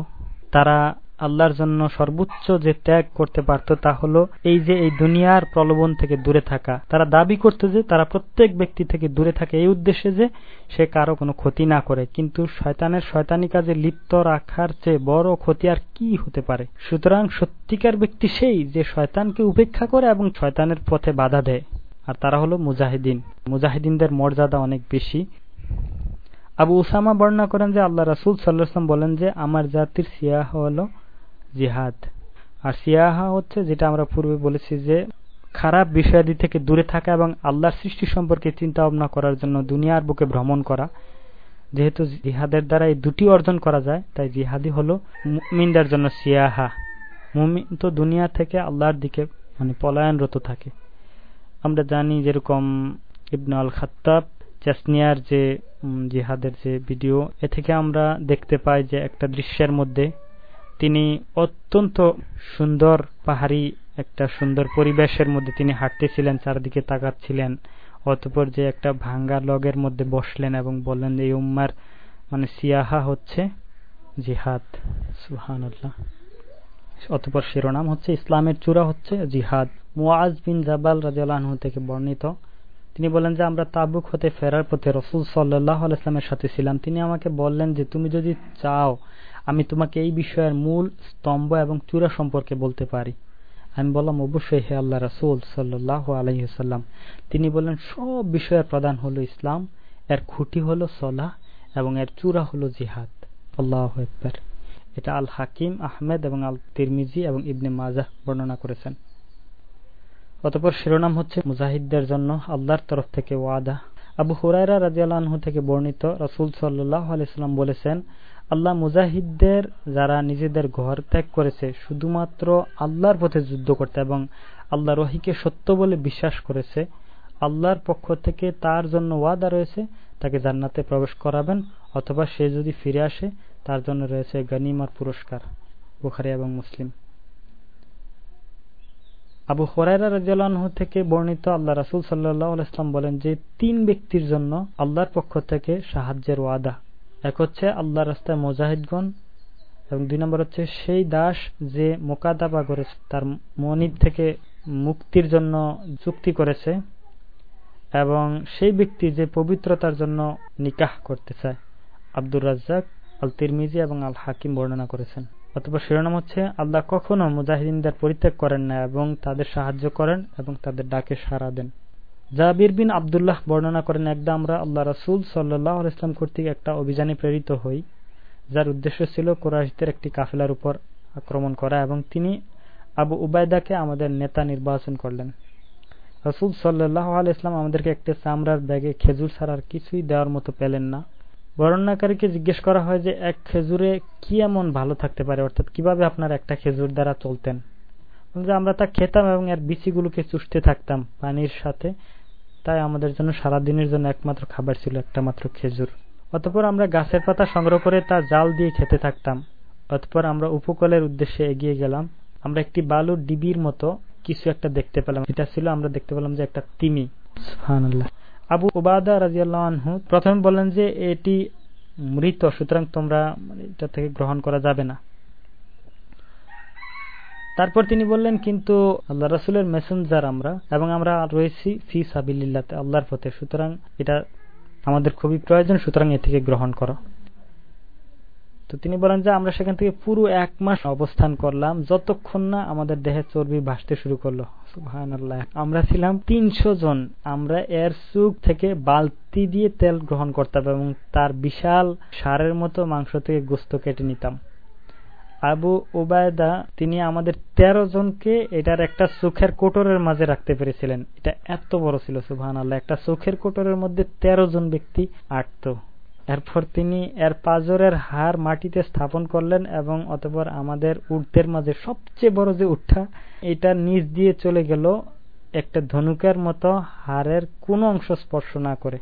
তারা আল্লাহর জন্য সর্বোচ্চ যে ত্যাগ করতে পারত তা হলো এই যে এই দুনিয়ার প্রলোভন থেকে দূরে থাকা। তারা দাবি করত যে তারা প্রত্যেক ব্যক্তি থেকে দূরে থাকে এই উদ্দেশ্যে যে সে কারও কোনো ক্ষতি না করে। কিন্তু শয়তানের শয়তানি কাজে লিপ্ত রাখার চেয়ে বড় ক্ষতি আর কি হতে পারে? সুতরাং সত্যিকার ব্যক্তি সেই যে শয়তানকে উপেক্ষা করে এবং শয়তানের পথে বাধা দেয়। আর তারা হলো মুজাহিদিন। মুজাহিদিনদের মর্যাদা অনেক বেশি। আবু উসামা বর্ণনা করেন যে আল্লাহ রাসুল সাল্লাম বলেন যে, আমার জাতির সিয়াহ হল জিহাদ। আর সিয়াহা হচ্ছে যেটা আমরা পূর্বে বলেছি যে, খারাপ বিষয়াদি থেকে দূরে থাকা এবং আল্লাহর সৃষ্টি সম্পর্কে চিন্তা ভাবনা করার জন্য দুনিয়ার বুকে ভ্রমণ করা। যেহেতু জিহাদের দ্বারা এই দুটি অর্জন করা যায়, তাই জিহাদি হল মুমিনদের জন্য সিয়াহা। মুমিন তো দুনিয়া থেকে আল্লাহর দিকে মানে পলায়নরত থাকে। আমরা জানি যেরকম ইবনা আল খাত্তাব চেসনিয়ার যে জিহাদের যে ভিডিও, এ থেকে আমরা দেখতে পাই যে একটা দৃশ্যের মধ্যে তিনি অত্যন্ত সুন্দর পাহাড়ি একটা সুন্দর পরিবেশের মধ্যে তিনি হাঁটতেছিলেন, চারদিকে তাকাচ্ছিলেন, অতপর যে একটা ভাঙ্গা লগের মধ্যে বসলেন এবং বললেন এই উম্মার মানে সিয়াহা হচ্ছে জিহাদ। সুহানুল্লাহ অতপর শিরোনাম হচ্ছে ইসলামের চূড়া হচ্ছে জিহাদ। মুআজ বিন জাবাল রাজু থেকে বর্ণিত, তিনি বলেন যে, আমরা তাবুক হতে ফেরার পথে রসুল সাল্লাহ আলাইসলামের সাথে ছিলাম। তিনি আমাকে বললেন যে, তুমি যদি চাও আমি তোমাকে এই বিষয়ের মূল স্তম্ভ এবং চূড়া সম্পর্কে বলতে পারি। আমি বললাম, অবশ্যই হে আল্লাহ রসুল সাল্লাহ আলহিহাল্লাম তিনি বললেন, সব বিষয়ের প্রধান হলো ইসলাম, এর খুঁটি হলো সলাহ এবং এর চূড়া হলো জিহাদ। আল্লাহ এটা আল হাকিম, আহমেদ এবং আল তিরমিজি এবং ইবনে মাজাহ বর্ণনা করেছেন। অতপর শিরোনাম হচ্ছে, মুজাহিদদের জন্য আল্লাহর তরফ থেকে ওয়াদা। আবু হুরাইরা রাজিয়ালহু থেকে বর্ণিত রসুল সাল্লাহ আলাইসাল্লাম বলেছেন আল্লাহ মুজাহিদদের যারা নিজেদের ঘর ত্যাগ করেছে, শুধুমাত্র আল্লাহর পথে যুদ্ধ করতে এবং আল্লাহ রহিকে সত্য বলে বিশ্বাস করেছে, আল্লাহর পক্ষ থেকে তার জন্য ওয়াদা রয়েছে, তাকে জান্নাতে প্রবেশ করাবেন, অথবা সে যদি ফিরে আসে, তার জন্য রয়েছে গনিমার পুরস্কার। বুখারি এবং মুসলিম। আবু হরাইরা রাজু থেকে বর্ণিত আল্লাহ রাসুল সাল্লাহ বলেন যে, তিন ব্যক্তির জন্য আল্লাহর পক্ষ থেকে সাহায্যের ওয়াদা। এক হচ্ছে আল্লাহ রাস্তায় মোজাহিদগণ এবং দুই নম্বর হচ্ছে সেই দাস যে মোকাদাবা করেছে, তার মনিব থেকে মুক্তির জন্য চুক্তি করেছে এবং সেই ব্যক্তি যে পবিত্রতার জন্য নিকাহ করতে চায়। আব্দুর রাজ্জাক আল তিরমিজি এবং আল হাকিম বর্ণনা করেছেন। অথবা শিরোনাম হচ্ছে, আল্লাহ কখনো মুজাহিদিনদের পরিত্যাগ করেন না এবং তাদের সাহায্য করেন এবং তাদের ডাকে সাড়া দেন। জাবির বিন আবদুল্লাহ বর্ণনা করেন, একদা আমরা আল্লাহ রসুল সাল্লাহ ইসলাম কর্তৃক একটা অভিযানে প্রেরিত হই, যার উদ্দেশ্য ছিল কোরআশদের একটি কাফেলার উপর আক্রমণ করা এবং তিনি আবু উবায়দাকে আমাদের নেতা নির্বাচন করলেন। রসুল সাল্লাহ ইসলাম আমাদেরকে একটা চামড়ার ব্যাগে খেজুর ছাড়ার কিছুই দেওয়ার মতো পেলেন না। বর্ণনাকারীকে জিজ্ঞেস করা হয় যে, এক খেজুরে কি এমন ভালো থাকতে পারে? অর্থাৎ কীভাবে আপনার একটা খেজুর দ্বারা চলতেন? আমরা তা খেতাম এবং এর বিচিগুলোকে চুষতে থাকতাম পানির সাথে তাই আমাদের জন্য সারা দিনের জন্য একমাত্র খাবার ছিল একটা মাত্র খেজুর। অতপর আমরা গাছের পাতা সংগ্রহ করে তা জাল দিয়ে খেতে থাকতাম। অতপর আমরা উপকূলের উদ্দেশ্যে এগিয়ে গেলাম। আমরা একটি বালুর ডিবির মতো কিছু একটা দেখতে পেলাম। এটা ছিল, আমরা দেখতে পেলাম যে একটা তিমি। আবু উবাদা রাজিয়ালহু প্রথমে বললেন যে, এটি মৃত, সুতরাং তোমরা এটা থেকে গ্রহণ করা যাবে না। তারপর তিনি বললেন, কিন্তু আল্লাহ রসুলের মেসেঞ্জার আমরা এবং আমরা রয়েছি ফি সাবিল্লাতে আল্লাহর পথে। সুতরাং এটা আমাদের খুবই প্রয়োজন, সুতরাং এ থেকে গ্রহণ করো। তো তিনি বলেন যে, আমরা সেখান থেকে পুরো এক মাস অবস্থান করলাম, যতক্ষণ না আমাদের দেহে চর্বি ভাসতে শুরু করল। আমরা ছিলাম তিনশো জন। আমরা এর সুখ থেকে বালতি দিয়ে তেল গ্রহণ করতাম এবং তার বিশাল সারের মতো মাংস থেকে গোস্ত কেটে নিতাম। আবু ওবায়দা তিনি আমাদের তেরো জনকে এটার একটা সুখের কোটরের মাঝে রাখতে পেরেছিলেন। এটা এত বড় ছিল সুহান আল্লাহ একটা সুখের কোটরের মধ্যে তেরো জন ব্যক্তি আটত। এরপর তিনি এর পাজরের হার মাটিতে স্থাপন করলেন এবং অতপর আমাদের উর্ধের মাঝে সবচেয়ে বড় যে উঠা এটা নিচ দিয়ে চলে গেল একটা ধনুকের মতো হারের কোন অংশ স্পর্শ না করে।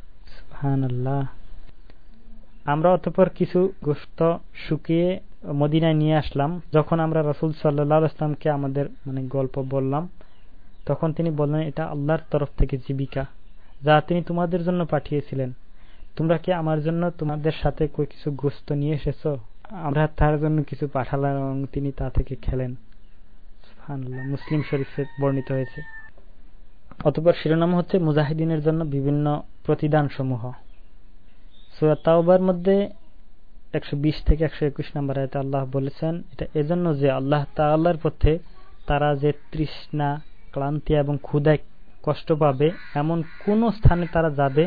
আমরা অতপর কিছু গোস্ত শুকিয়ে মদিনায় নিয়ে আসলাম। যখন আমরা রসুল সাল্লাহ ইসলামকে আমাদের মানে গল্প বললাম, তখন তিনি বললেন, এটা আল্লাহর তরফ থেকে জীবিকা, যা তিনি তোমাদের জন্য পাঠিয়েছিলেন। তোমরা কি আমার জন্য তোমাদের সাথে কিছু গোস্ত নিয়ে এসেছ? আমরা তার জন্য কিছু পাঠালাম এবং তিনি তা থেকে খেলেন। মুসলিম শরীফে বর্ণিত হয়েছে। অতপর শিরোনাম হচ্ছে মুজাহিদিনের জন্য বিভিন্ন প্রতিদান সমূহ সুরাত মধ্যে একশো বিশ থেকে একশো একুশ নম্বর আয়তে আল্লাহ বলেছেন, এটা এজন্য যে আল্লাহ তাল্লাহর পথে তারা যে তৃষ্ণা, ক্লান্তি এবং ক্ষুদায় কষ্ট পাবে, এমন কোন স্থানে তারা যাবে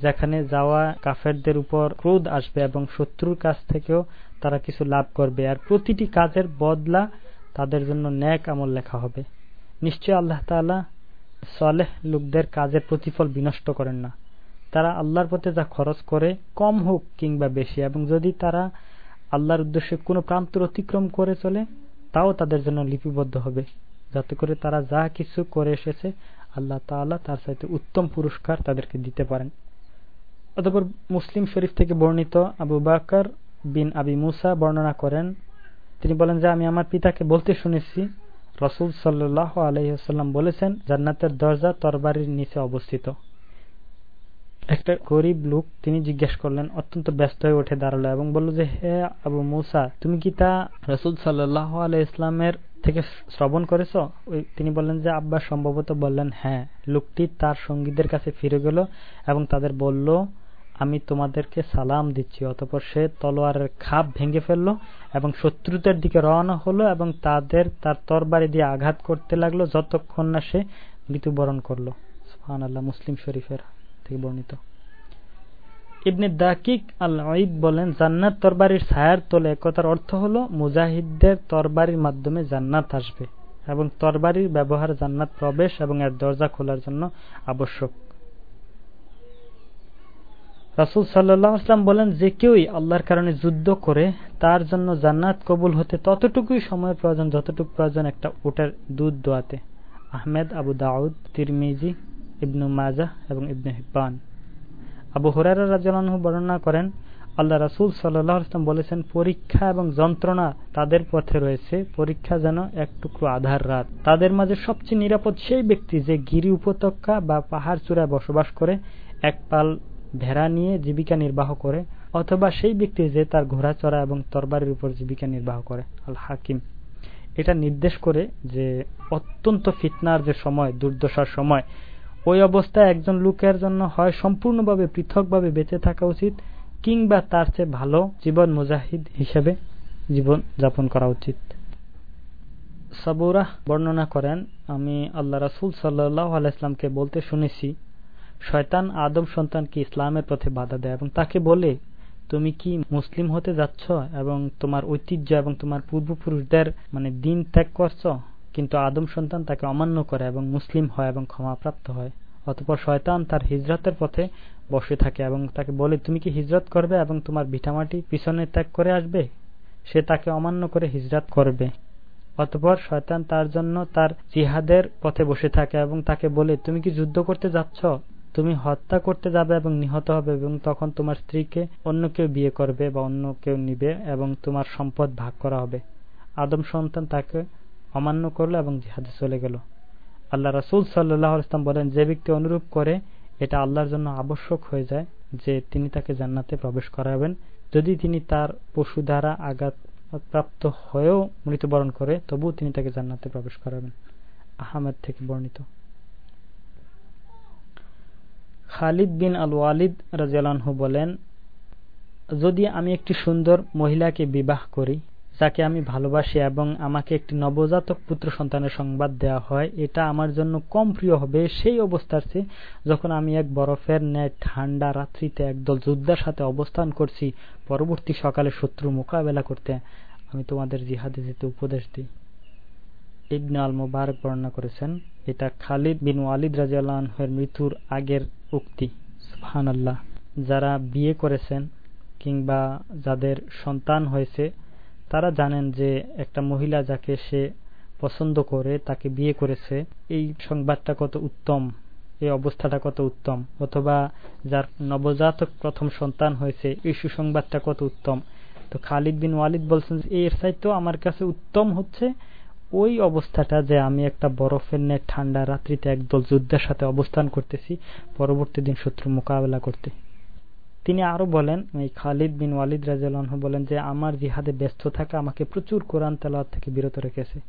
যেখানে যাওয়া কাফেরদের উপর ক্রোধ আসবে এবং শত্রুর কাছ থেকেও তারা কিছু লাভ করবে। আর প্রতিটি কাজের বদলা তাদের জন্য ন্যাক আমল লেখা হবে। নিশ্চয় আল্লাহ তালা সলেহ লোকদের কাজের প্রতিফল বিনষ্ট করেন না। তারা আল্লাহর পথে যা খরচ করে, কম হোক কিংবা বেশি, এবং যদি তারা আল্লাহর উদ্দেশ্যে কোনো প্রান্তর অতিক্রম করে চলে, তাও তাদের জন্য লিপিবদ্ধ হবে। যাতে করে তারা যা কিছু করে এসেছে, আল্লাহ তাআলা তার সাথে উত্তম পুরস্কার তাদেরকে দিতে পারেন। অতপর মুসলিম শরীফ থেকে বর্ণিত আবু বাকর বিন আবি মুসা বর্ণনা করেন, তিনি বলেন যে, আমি আমার পিতাকে বলতে শুনেছি, রসুল সাল্লাহ আলহিহাল্লাম বলেছেন, জান্নাতের দরজা তরবারির নিচে অবস্থিত। একটা গরিব লোক তিনি জিজ্ঞেস করলেন, অত্যন্ত ব্যস্ত হয়ে উঠে দাঁড়াল এবং বলল যে, হে আবু মৌসা, তুমি কি তা রসুল সাল্লাহ আলাই ইসলামের থেকে শ্রবণ করেছ? তিনি বললেন যে, আব্বা সম্ভবত বললেন হ্যাঁ লোকটি তার সঙ্গীদের কাছে ফিরে গেল এবং তাদের বলল, আমি তোমাদেরকে সালাম দিচ্ছি। অতপর সে তলোয়ারের খাপ ভেঙে ফেলল এবং শত্রুদের দিকে রওনা হলো এবং তাদের, তার তরবারি দিয়ে আঘাত করতে লাগল যতক্ষণ না সে মৃত্যুবরণ করল। সুহান আল্লাহ মুসলিম শরীফের। থেকে বর্ণিত। ইবনে দাকিক আল ঈদ বলেন, জান্নাত তরবারির ছায়ার তোলে একতার অর্থ হল মুজাহিদদের তরবারির মাধ্যমে জান্নাত আসবে এবং তরবারির ব্যবহার জান্নাত প্রবেশ এবং এর দরজা খোলার জন্য আবশ্যক। রাসুল সাল্লাম বলেন, যে কেউই আল্লাহর কারণে যুদ্ধ করে তার জন্য জান্নাত কবুল হতে ততটুকুই সময়ের প্রয়োজন, যতটুকু প্রয়োজন একটা ওটার দুধ দোয়াতে। আহমেদ, আবু দাউদ, তিরমিজি ইবনু মাজা এবং ইবনু হিব্বান। আবু হরারা রাজু বর্ণনা করেন, আল্লাহ রাসুল সাল্লাহ সাল্লাম বলেছেন, পরীক্ষা এবং যন্ত্রণা তাদের পথে রয়েছে, পরীক্ষা যেন এক টুকরো আধার রাত। তাদের মাঝে সবচেয়ে নিরাপদ সেই ব্যক্তি যে গিরি উপত্যকা বা পাহাড় চূড়ায় বসবাস করে, এক পাল ভেড়া নিয়ে জীবিকা নির্বাহ করে, অথবা সেই ব্যক্তি যে তার ঘোড়া চড়া এবং তরবারির উপর জীবিকা নির্বাহ করে আল হাকিম এটা নির্দেশ করে যে অত্যন্ত ফিতনার যে সময়, দুর্দশার সময় ওই অবস্থায় একজন লোকের জন্য হয় সম্পূর্ণভাবে পৃথকভাবে বেঁচে থাকা উচিত, কিংবা তার চেয়ে ভালো জীবন মুজাহিদ হিসেবে জীবন যাপন করা উচিত। সাবুরাহ বর্ণনা করেন, আমি আল্লাহ রাসুল সাল্লাহ আলাইসলামকে বলতে শুনেছি, শয়তান আদম সন্তানকে ইসলামের পথে বাধা দেয় এবং তাকে বলে, তুমি কি মুসলিম হতে যাচ্ছ এবং তোমার ঐতিহ্য এবং তোমার পূর্বপুরুষদের মানে দিন ত্যাগ করছ? কিন্তু আদম সন্তান তাকে অমান্য করে এবং মুসলিম হয় এবং ক্ষমাপ্রাপ্ত হয়। অতপর শয়তান তার হিজরতের পথে বসে থাকে এবং তাকে বলে, তুমি কি হিজরত করবে এবং তোমার ভিটামাটি পিছনে ত্যাগ করে আসবে? সে তাকে অমান্য করে হিজরত করবে। অতপর শয়তান তার জন্য তার জিহাদের পথে বসে থাকে এবং তাকে বলে, তুমি কি যুদ্ধ করতে যাচ্ছ? তুমি হত্যা করতে যাবে এবং নিহত হবে এবং তখন তোমার স্ত্রীকে অন্য কেউ বিয়ে করবে বা অন্য কেউ নিবে এবং তোমার সম্পদ ভাগ করা হবে। আদম সন্তান তাকে অমান্য করল এবং জিহাদে চলে গেল। আল্লাহ রাসুল সাল্লাহ ইসলাম বলেন, যে ব্যক্তি অনুরূপ করে, এটা আল্লাহর জন্য আবশ্যক হয়ে যায় যে তিনি তাকে জান্নাতে প্রবেশ করাবেন। যদি তিনি তার পশু দ্বারা আঘাত প্রাপ্ত হয়েও মৃত্যুবরণ করে তবু তিনি তাকে জান্নাতে প্রবেশ করাবেন। আহমেদ থেকে বর্ণিত। খালিদ বিন আল ওয়ালিদ রাজিয়ালহু বলেন, যদি আমি একটি সুন্দর মহিলাকে বিবাহ করি যাকে আমি ভালোবাসি এবং আমাকে একটি নবজাতক পুত্র সন্তানের সংবাদ দেওয়া হয়, এটা আমার জন্য কম প্রিয় হবে। সেই অবস্থার চেয়ে যখন আমি এক বরফের ন্যায় ঠান্ডা রাত্রিতে একদল যোদ্ধার সাথে অবস্থান করছি, পরবর্তী সকালে শত্রু মোকাবেলা করতে, আমি তোমাদের জিহাদে যেতে উপদেশ দিই। ইবনে আল মুবারক বর্ণনা করেছেন, এটা খালিদ বিন ওয়ালিদ রাজিয়ালের মৃত্যুর আগের উক্তি। সুহান আল্লাহ যারা বিয়ে করেছেন কিংবা যাদের সন্তান হয়েছে তারা জানেন যে একটা মহিলা যাকে সে পছন্দ করে, তাকে বিয়ে করেছে, এই সংবাদটা কত উত্তম, এই অবস্থাটা কত উত্তম, অথবা যার নবজাতক প্রথম সন্তান হয়েছে, এই সুসংবাদটা কত উত্তম। তো খালিদ বিন ওয়ালিদ বলছেন এর চাইতেও আমার কাছে উত্তম হচ্ছে ওই অবস্থাটা যে আমি একটা বরফের নেট ঠান্ডা রাত্রিতে একদল যোদ্ধার সাথে অবস্থান করতেছি, পরবর্তী দিন শত্রু মোকাবেলা করতে। তিনি আরও বলেন, এই খালিদ বিন ওয়ালিদ রাজিয়াল বলেন যে, আমার জিহাদে ব্যস্ত থাকা আমাকে প্রচুর কোরআন তেলাওয়াত থেকে বিরত রেখেছে।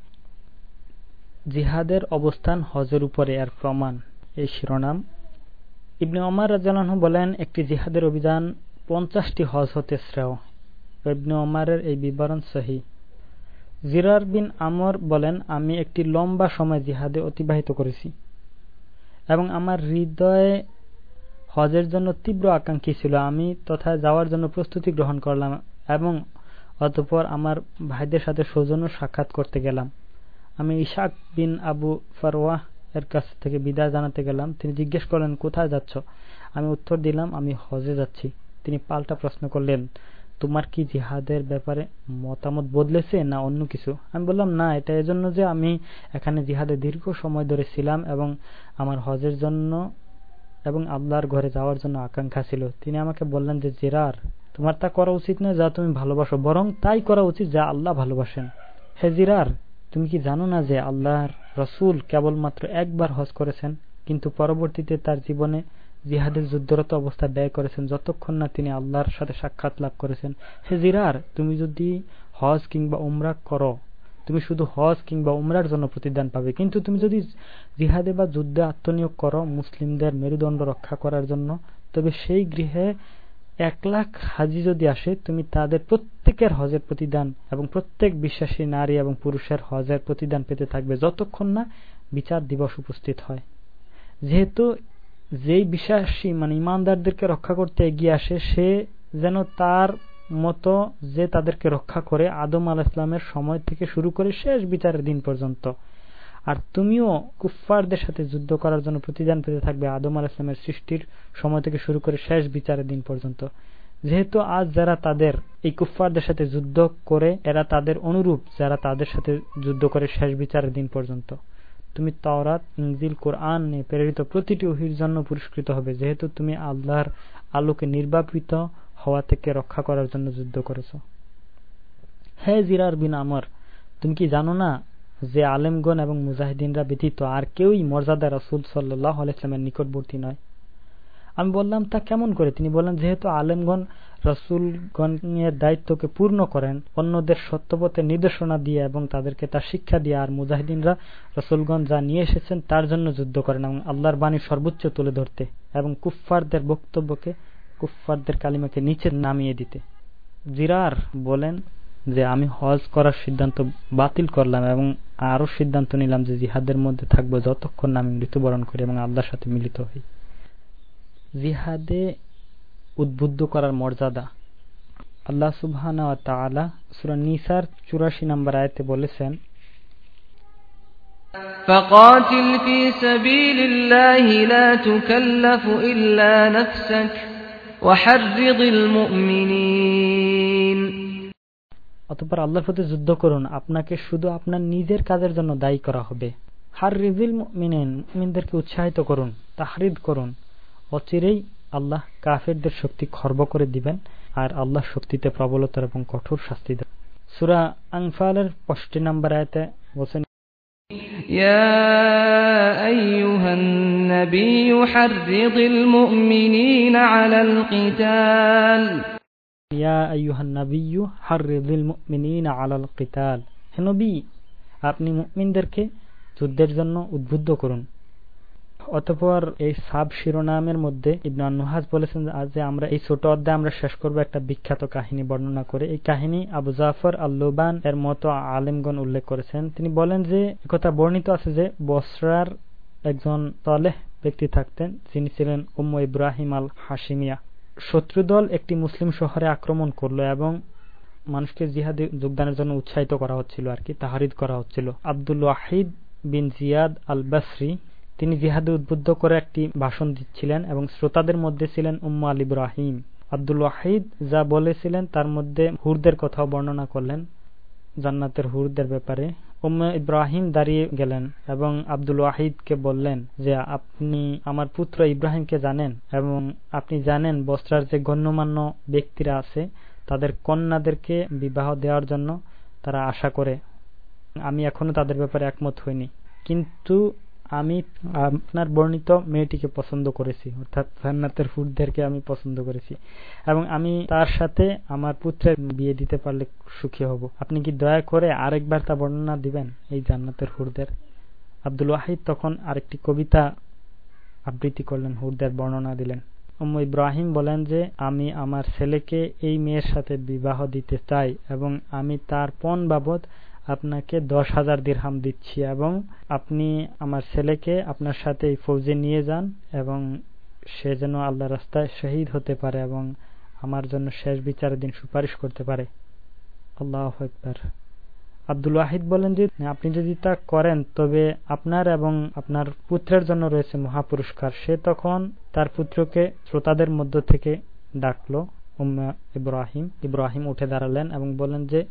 জিহাদের অবস্থান হজের উপরে আর প্রমাণ। এই শিরোনাম। ইবনে ওমর রাজিয়াল বলেন, একটি জিহাদের অভিযান পঞ্চাশটি হজ হতে শ্রেয়। ইবনে ওমারের এই বিবরণ সহি। জিরার বিন আমর বলেন, আমি একটি লম্বা সময় জিহাদে অতিবাহিত করেছি এবং আমার হৃদয়ে হজের জন্য তীব্র আকাঙ্ক্ষী ছিল। আমি তথা যাওয়ার জন্য প্রস্তুতি গ্রহণ করলাম এবং অতপর আমার ভাইদের সাথে সৌজন্য সাক্ষাৎ করতে গেলাম। আমি ইশাক বিন আবু ফারওয়াহ এর কাছ থেকে বিদায় জানাতে গেলাম। তিনি জিজ্ঞেস করলেন, কোথায় যাচ্ছ? আমি উত্তর দিলাম, আমি হজে যাচ্ছি। তিনি পাল্টা প্রশ্ন করলেন, তোমার কি জিহাদের ব্যাপারে মতামত বদলেছে না অন্য কিছু? আমি বললাম, না, এটা এজন্য যে আমি এখানে জিহাদে দীর্ঘ সময় ধরে ছিলাম এবং আমার হজের জন্য এবং আল্লাহর ঘরে যাওয়ার জন্য আকাঙ্ক্ষা ছিল। তিনি আমাকে বললেন যে, জেরার, তোমার তা করা উচিত নয় যা তুমি ভালোবাসো, বরং তাই করা উচিত যা আল্লাহ ভালোবাসেন। হে জিরার, তুমি কি জানো না যে আল্লাহর রসুল কেবলমাত্র একবার হজ করেছেন, কিন্তু পরবর্তীতে তার জীবনে জিহাদের যুদ্ধরত অবস্থা ব্যয় করেছেন যতক্ষণ না তিনি আল্লাহর সাথে সাক্ষাৎ লাভ করেছেন? হে জিরার, তুমি যদি হজ কিংবা উমরা করো তুমি শুধু হজ কিংবা উমরার জন্য প্রতিদান পাবে। কিন্তু তুমি যদি জিহাদে বা যুদ্ধে আত্মনিয়োগ করো মুসলিমদের মেরুদণ্ড রক্ষা করার জন্য, তবে সেই গৃহে এক লাখ হাজি যদি আসে, তুমি তাদের প্রত্যেকের হজের প্রতিদান এবং প্রত্যেক বিশ্বাসী নারী এবং পুরুষের হজের প্রতিদান পেতে থাকবে যতক্ষণ না বিচার দিবস উপস্থিত হয়। যেহেতু যেই বিশ্বাসী মানে ইমানদারদেরকে রক্ষা করতে এগিয়ে আসে, সে যেন তার মতো যে তাদেরকে রক্ষা করে আদম আল ইসলামের সময় থেকে শুরু করে শেষ বিচারের দিন পর্যন্ত। আর তুমিও কুফফারদের সাথে যুদ্ধ করার জন্য প্রতিদান পেতে থাকবে আদম আল ইসলামের সৃষ্টির সময় থেকে শুরু করে শেষ বিচারের দিন পর্যন্ত। যেহেতু আজ যারা তাদের, এই কুফফারদের সাথে যুদ্ধ করে, এরা তাদের অনুরূপ যারা তাদের সাথে যুদ্ধ করে শেষ বিচারের দিন পর্যন্ত। তুমি তাওরাত ইংজিল কোরআন নিয়ে প্রেরিত প্রতিটি ওহির জন্য পুরস্কৃত হবে। যেহেতু তুমি আল্লাহর আলোকে নির্বাপিত হওয়া থেকে রক্ষা করার জন্য যুদ্ধ করেছ। হে জিরার বিন আমর, তুমি কি জানো না যে আলেমগণ এবং মুজাহিদিনরা ব্যতীত আর কেউই মর্যাদা রসুল সাল্লাহ আলাইসলামের নিকটবর্তী নয়। আমি বললাম, তা কেমন করে? তিনি বললেন, যেহেতু আলেমগণ রসুলগণের দায়িত্বকে পূর্ণ করেন, অন্যদের সত্যপথে নির্দেশনা দিয়ে এবং তাদেরকে তার শিক্ষা দিয়ে, আর মুজাহিদিনরা রসুলগঞ্জ যা নিয়ে এসেছেন তার জন্য যুদ্ধ করেন এবং আল্লাহর বাণী সর্বোচ্চ তুলে ধরতে এবং কুফফারদের বক্তব্যকে কুফফারদের কালিমাকে নিচে নামিয়ে দিতে জিরার বলেন যে আমি হজ করার সিদ্ধান্ত বাতিল করলাম এবং আরো সিদ্ধান্ত নিলাম যে জিহাদের মধ্যে থাকবো যতক্ষণ আমি মৃত্যুবরণ করি এবং আল্লাহর সাথে মিলিত হই জিহাদে উদ্বুদ্ধ করার মর্যাদা আল্লাহ সুবহানা তাআলা সূরা নিসার 84 নম্বর আয়াতে বলেছেন فقاتل في سبيل الله لا تكلف إلا نفسك وحرض المؤمنين অতঃপর আল্লাহর প্রতি যুদ্ধ করুন আপনাকে শুধু আপনার নিজের কাজের জন্য দায়ী করা হবে হার রিজিল মিনেন মিনদেরকে উৎসাহিত করুন তাহরিদ করুন অচিরেই আল্লাহ কাফেরদের শক্তি খর্ব করে দিবেন আর আল্লাহ শক্তিতে প্রবলতার এবং কঠোর শাস্তি দেবেন সুরা আংফালের পঁয়ষট্টি নম্বর আয়তে বলছেন يا أيها النبي حرض المؤمنين على القتال ইয়া আইয়ুহান নাবিয়্যু হাররিদিল মুমিনিনা আলাল কিতাল হে নবী আপনি মুমিনদেরকে যুদ্ধের জন্য উদ্বুদ্ধ করুন অতঃপর এই সাব শিরোনামের মধ্যে ইবনান নুহাজ বলেছেন যে আমরা এই ছোট অধ্যায় আমরা শেষ করব একটা বিখ্যাত কাহিনী বর্ণনা করে। এই কাহিনী আবু জাফর আল্লুবান এর মতো আলেমগণ উল্লেখ করেছেন। তিনি বলেন যে কথা বর্ণিত আছে যে বসরার একজন তলেহ ব্যক্তি থাকতেন, যিনি ছিলেন উম্ম ইব্রাহিম আল হাসিমিয়া শত্রুদল একটি মুসলিম শহরে আক্রমণ করল এবং মানুষকে জিহাদে যোগদানের জন্য উৎসাহিত করা হচ্ছিল আর কি তাহারিদ করা হচ্ছিল। আব্দুল ওয়াহিদ বিন জিয়াদ আল বাসরি তিনি জিহাদে উদ্বুদ্ধ করে একটি ভাষণ দিচ্ছিলেন এবং শ্রোতাদের মধ্যে ছিলেন উম্মা আল ইব্রাহিম। আব্দুল ওয়াহিদ যা বলেছিলেন তার মধ্যে হুরদের কথাও বর্ণনা করলেন, জান্নাতের হুরদের ব্যাপারে। উম্মা ইব্রাহিম দাঁড়িয়ে গেলেন এবং আব্দুল ওয়াহিদকে বললেন যে, আপনি আমার পুত্র ইব্রাহিমকে জানেন এবং আপনি জানেন বস্ত্রার যে গণ্যমান্য ব্যক্তিরা আছে, তাদের কন্যাদেরকে বিবাহ দেওয়ার জন্য তারা আশা করে। আমি এখনও তাদের ব্যাপারে একমত হইনি। কিন্তু আমি, আপনার বর্ণিত মেয়েটিকে পছন্দ করেছি, অর্থাৎ জান্নাতের ফুটদেরকে আমি পছন্দ করেছি। এবং আমি তার সাথে আমার পুত্রের বিয়ে দিতে পারলে সুখী হব। আপনি কি দয়া করে আরেকবার তা বর্ণনা দিবেন, এই জান্নাতের হুরদের? আব্দুল ওয়াহিদ তখন আরেকটি কবিতা আবৃত্তি করলেন, হুরদের বর্ণনা দিলেন। উম্ম ইব্রাহিম বলেন যে, আমি আমার ছেলেকে এই মেয়ের সাথে বিবাহ দিতে চাই এবং আমি তার পণ বাবদ আপনাকে দশ হাজার দিরহাম দিচ্ছি এবং আপনি আমার ছেলেকে আপনার সাথে এই ফৌজে নিয়ে যান এবং সে যেন আল্লাহ রাস্তায় শহীদ হতে পারে এবং আমার জন্য শেষ বিচারের দিন সুপারিশ করতে পারে। আল্লাহ একবার আব্দুল ওয়াহিদ বলেন যে, আপনি যদি তা করেন, তবে আপনার এবং আপনার পুত্রের জন্য রয়েছে মহাপুরস্কার। সে তখন তার পুত্রকে শ্রোতাদের মধ্য থেকে ডাকলো। উম্মা ইব্রাহিম ইব্রাহিম উঠে দাঁড়ালেন এবং বলেন যে,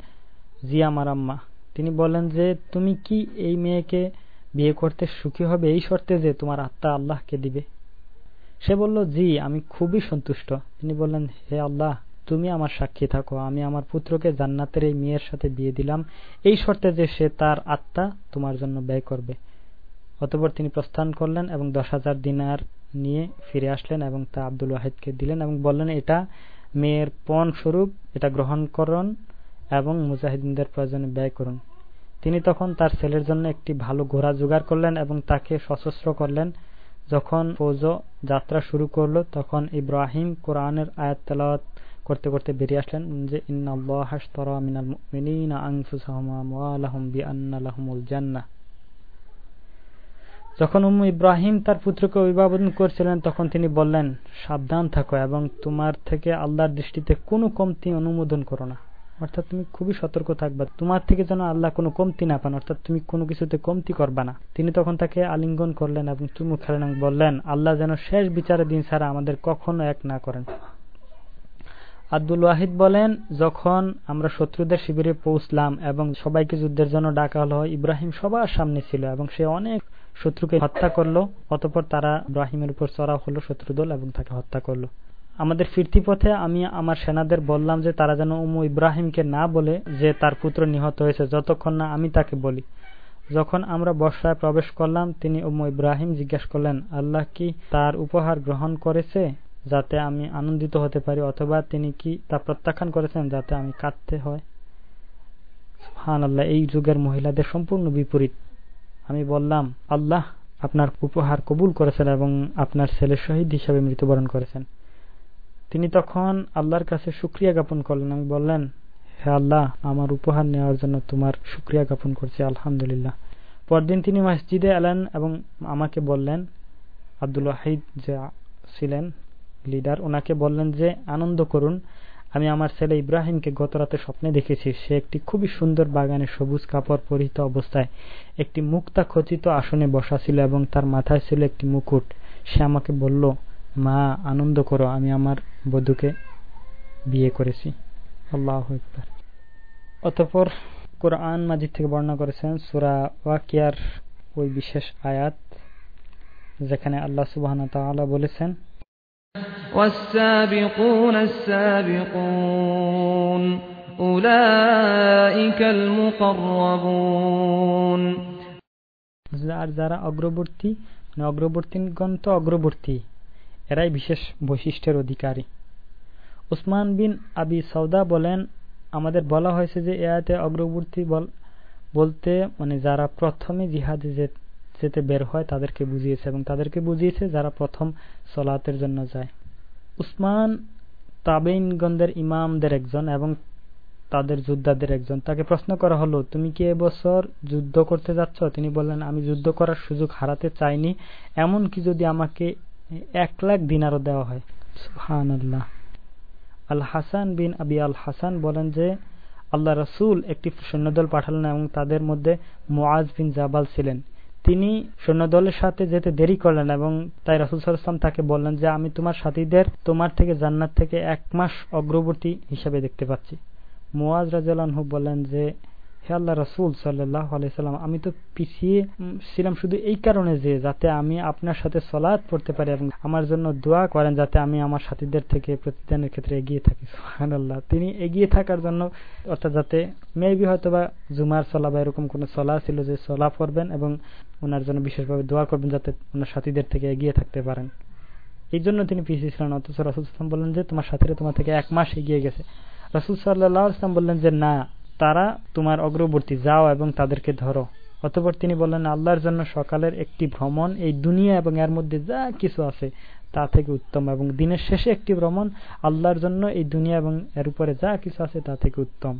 জি আমার আম্মা। তিনি বলেন যে, তুমি কি এই মেয়েকে বিয়ে করতে সুখী হবে? এই শর্তে যে তোমার আত্মা আল্লাহকে দিবে? সে বলল, জি, আমি খুবই সন্তুষ্ট। তিনি বললেন, হে আল্লাহ, তুমি আমার সাক্ষী থাকো। আমি আমার পুত্রকে জান্নাতের এই মেয়ের সাথে বিয়ে দিলাম। এই শর্তে যে সে তার আত্মা তোমার জন্য ব্যয় করবে। অতপর তিনি প্রস্থান করলেন এবং দশ হাজার দিনার নিয়ে ফিরে আসলেন এবং তা আব্দুল ওয়াহিদকে দিলেন এবং বললেন, এটা মেয়ের পণ স্বরূপ, এটা গ্রহণ করুন এবং মুজাহিদিনদের প্রয়োজনে ব্যয় করুন। তিনি তখন তার ছেলের জন্য একটি ভালো ঘোড়া জোগাড় করলেন এবং তাকে সশস্ত্র করলেন। যখন ফৌজ যাত্রা শুরু করল, তখন ইব্রাহিম কোরআনের আয়াত তেলাওয়াত করতে করতে বেরিয়ে আসলেন যে যখন উম্মু ইব্রাহিম তার পুত্রকে অভিভাবন করছিলেন, তখন তিনি বললেন, সাবধান থাকো এবং তোমার থেকে আল্লাহর দৃষ্টিতে কোনো কমতি অনুমোদন করো না। অর্থাৎ তুমি খুবই সতর্ক থাকবা। তোমার থেকে যেন আল্লাহ কোনো কমতি না পান, অর্থাৎ তুমি কোনো কিছুতে কমতি করবা না। তিনি তখন তাকে আলিঙ্গন করলেন এবং চুমু খেলেন বললেন, আল্লাহ যেন শেষ বিচারের দিন ছাড়া আমাদের কখনো এক না করেন। আব্দুল ওয়াহিদ বলেন, যখন আমরা শত্রুদের শিবিরে পৌঁছলাম এবং সবাইকে যুদ্ধের জন্য ডাকা হলো, ইব্রাহিম সবার সামনে ছিল এবং সে অনেক শত্রুকে হত্যা করল। অতপর তারা ইব্রাহিমের উপর চড়াও হলো শত্রুদল এবং তাকে হত্যা করল। আমাদের ফিরতি পথে আমি আমার সেনাদের বললাম যে তারা যেন উমু ইব্রাহিমকে না বলে যে তার পুত্র নিহত হয়েছে, যতক্ষণ না আমি তাকে বলি। যখন আমরা বর্ষায় প্রবেশ করলাম, তিনি উমু ইব্রাহিম জিজ্ঞেস করলেন, আল্লাহ কি তার উপহার গ্রহণ করেছে যাতে আমি আনন্দিত হতে পারি, অথবা তিনি কি তা প্রত্যাখ্যান করেছেন যাতে আমি কাঁদতে হয়? হান আল্লাহ এই যুগের মহিলাদের সম্পূর্ণ বিপরীত। আমি বললাম, আল্লাহ আপনার উপহার কবুল করেছেন এবং আপনার ছেলে শহীদ হিসাবে মৃত্যুবরণ করেছেন। তিনি তখন আল্লাহর কাছে সুক্রিয়া জ্ঞাপন করলেন এবং বললেন, হে আল্লাহ, আমার উপহার নেওয়ার জন্য তোমার সুক্রিয়া জ্ঞাপন করছি, আলহামদুলিল্লাহ। পরদিন তিনি মসজিদে এলেন এবং আমাকে বললেন, আব্দুল ওয়াহিদ যে ছিলেন লিডার, ওনাকে বললেন যে, আনন্দ করুন, আমি আমার ছেলে ইব্রাহিমকে গত রাতে স্বপ্নে দেখেছি। সে একটি খুবই সুন্দর বাগানে সবুজ কাপড় পরিহিত অবস্থায় একটি মুক্তা খচিত আসনে বসা ছিল এবং তার মাথায় ছিল একটি মুকুট। সে আমাকে বলল মা আনন্দ করো আমি আমার বধুকে বিয়ে করেছি আল্লাহ অতপর কোরআন মাজিদ থেকে বর্ণনা করেছেন সুরা ওয়াকিয়ার ওই বিশেষ আয়াত যেখানে আল্লাহ সুবাহ বলেছেন والسابقون السابقون أولئك المقربون আর যারা অগ্রবর্তী মানে অগ্রবর্তীগণ তো অগ্রবর্তী এরাই বিশেষ বৈশিষ্ট্যের অধিকারী। উসমান বিন আবি সৌদা বলেন, আমাদের বলা হয়েছে যে এতে অগ্রবর্তী বলতে মানে যারা প্রথমে জিহাদে যেতে বের হয়, তাদেরকে বুঝিয়েছে এবং তাদেরকে বুঝিয়েছে যারা প্রথম সলাতের জন্য যায়। উসমান তাবেইনগঞ্জের ইমামদের একজন এবং তাদের যোদ্ধাদের একজন। তাকে প্রশ্ন করা হলো, তুমি কি এবছর যুদ্ধ করতে যাচ্ছ? তিনি বললেন, আমি যুদ্ধ করার সুযোগ হারাতে চাইনি। এমনকি যদি আমাকে এক লাখ দিনারও দেওয়া হয়। আল হাসান বিন আবি আল হাসান বলেন যে, আল্লাহ রসুল একটি সৈন্যদল পাঠালেন এবং তাদের মধ্যে মোয়াজ বিন জাবাল ছিলেন। তিনি সৈন্যদলের সাথে যেতে দেরি করলেন এবং তাই রসুল সাল্লাম তাকে বললেন যে, আমি তোমার সাথীদের তোমার থেকে জান্নাত থেকে এক মাস অগ্রবর্তী হিসাবে দেখতে পাচ্ছি। মোয়াজ রাজু বলেন যে হে আল্লাহ রসুল সাল্লাহ আলাইসাল্লাম আমি তো পিছিয়ে ছিলাম শুধু এই কারণে যে যাতে আমি আপনার সাথে সলাদ পড়তে পারি এবং আমার জন্য দোয়া করেন যাতে আমি আমার সাথীদের থেকে প্রতিদানের ক্ষেত্রে এগিয়ে থাকি। সোহান আল্লাহ তিনি এগিয়ে থাকার জন্য, অর্থাৎ যাতে মেবি হয়তো বা জুমার সলা বা এরকম কোনো সলা ছিল যে সলা পড়বেন এবং ওনার জন্য বিশেষভাবে দোয়া করবেন যাতে ওনার সাথীদের থেকে এগিয়ে থাকতে পারেন। এই জন্য তিনি পিছিয়ে ছিলেন। অথচ রাসুল ইসলাম বললেন যে, তোমার সাথীরা তোমার থেকে এক মাস এগিয়ে গেছে। রাসুল সাল্লাহ ইসলাম বললেন যে, না তারা তোমার অগ্রবর্তী, যাও এবং তাদেরকে ধরো। অতপর তিনি বললেন, আল্লাহর জন্য সকালের একটি ভ্রমণ, এই দুনিয়া এবং এর মধ্যে যা কিছু আছে, তা থেকে উত্তম এবং দিনের শেষে একটি ভ্রমণ, আল্লাহর জন্য এই দুনিয়া এবং এর উপরে যা কিছু আছে, তা থেকে উত্তম।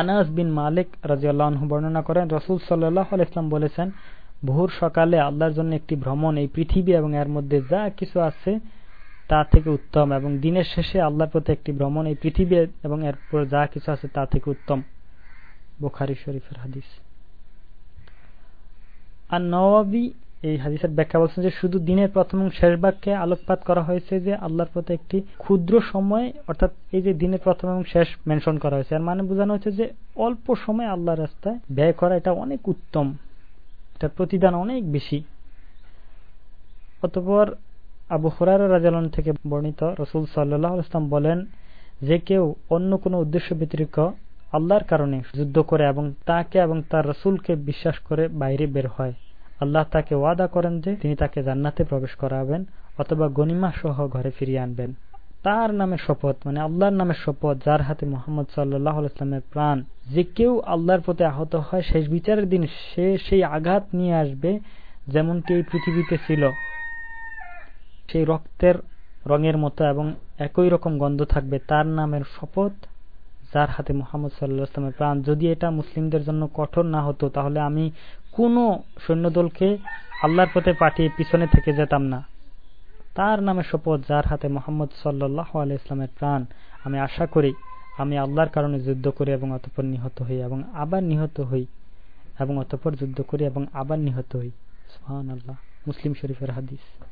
আনাস বিন মালিক রাজিয়াল্লাহ বর্ণনা করেন, রসুল সাল্লাহ ইসলাম বলেছেন, ভোর সকালে আল্লাহর জন্য একটি ভ্রমণ, এই পৃথিবী এবং এর মধ্যে যা কিছু আছে তা থেকে উত্তম এবং দিনের শেষে আল্লাহর প্রতি একটি ভ্রমণ এই পৃথিবী এবং এরপর যা কিছু আছে তা থেকে উত্তম। বোখারি শরীফের হাদিস। আর নবাবি এই হাদিসের ব্যাখ্যা বলছেন যে শুধু দিনের প্রথম এবং শেষ বাক্যে আলোকপাত করা হয়েছে যে আল্লাহর প্রতি একটি ক্ষুদ্র সময়, অর্থাৎ এই যে দিনের প্রথম এবং শেষ মেনশন করা হয়েছে। আর মানে বোঝানো হয়েছে যে অল্প সময় আল্লাহর রাস্তায় ব্যয় করা এটা অনেক উত্তম। এটার প্রতিদান অনেক বেশি। অতপর আবু হরার রাজালন থেকে বর্ণিত রসুল সাল্লাহ ইসলাম বলেন যে কেউ অন্য কোনো উদ্দেশ্য ব্যতিরিক্ত আল্লাহর কারণে যুদ্ধ করে এবং তাকে এবং তার রসুলকে বিশ্বাস করে বাইরে বের হয়। আল্লাহ তাকে ওয়াদা করেন যে তিনি তাকে জান্নাতে প্রবেশ করাবেন অথবা গনিমা সহ ঘরে ফিরিয়ে আনবেন। তার নামে শপথ মানে আল্লাহর নামের শপথ, যার হাতে মোহাম্মদ সাল্লাহ ইসলামের প্রাণ। যে কেউ আল্লাহর প্রতি আহত হয়, শেষ বিচারের দিন সে সেই আঘাত নিয়ে আসবে যেমনটি এই পৃথিবীতে ছিল। সেই রক্তের রঙের মতো এবং একই রকম গন্ধ থাকবে, তার নামের শপথ যার হাতে মোহাম্মদ ইসলামের প্রাণ। যদি এটা মুসলিমদের জন্য কঠোর না হতো, তাহলে আমি কোনো সৈন্যদলকে আল্লাহর পথে পাঠিয়ে পিছনে থেকে যেতাম না। তার নামে শপথ যার হাতে মোহাম্মদ সাল্লাহ ইসলামের প্রাণ। আমি আশা করি আমি আল্লাহর কারণে যুদ্ধ করি এবং অতপর নিহত হই এবং আবার নিহত হই এবং অতপর যুদ্ধ করি এবং আবার নিহত হই। সুহান আল্লাহ মুসলিম শরীফের হাদিস।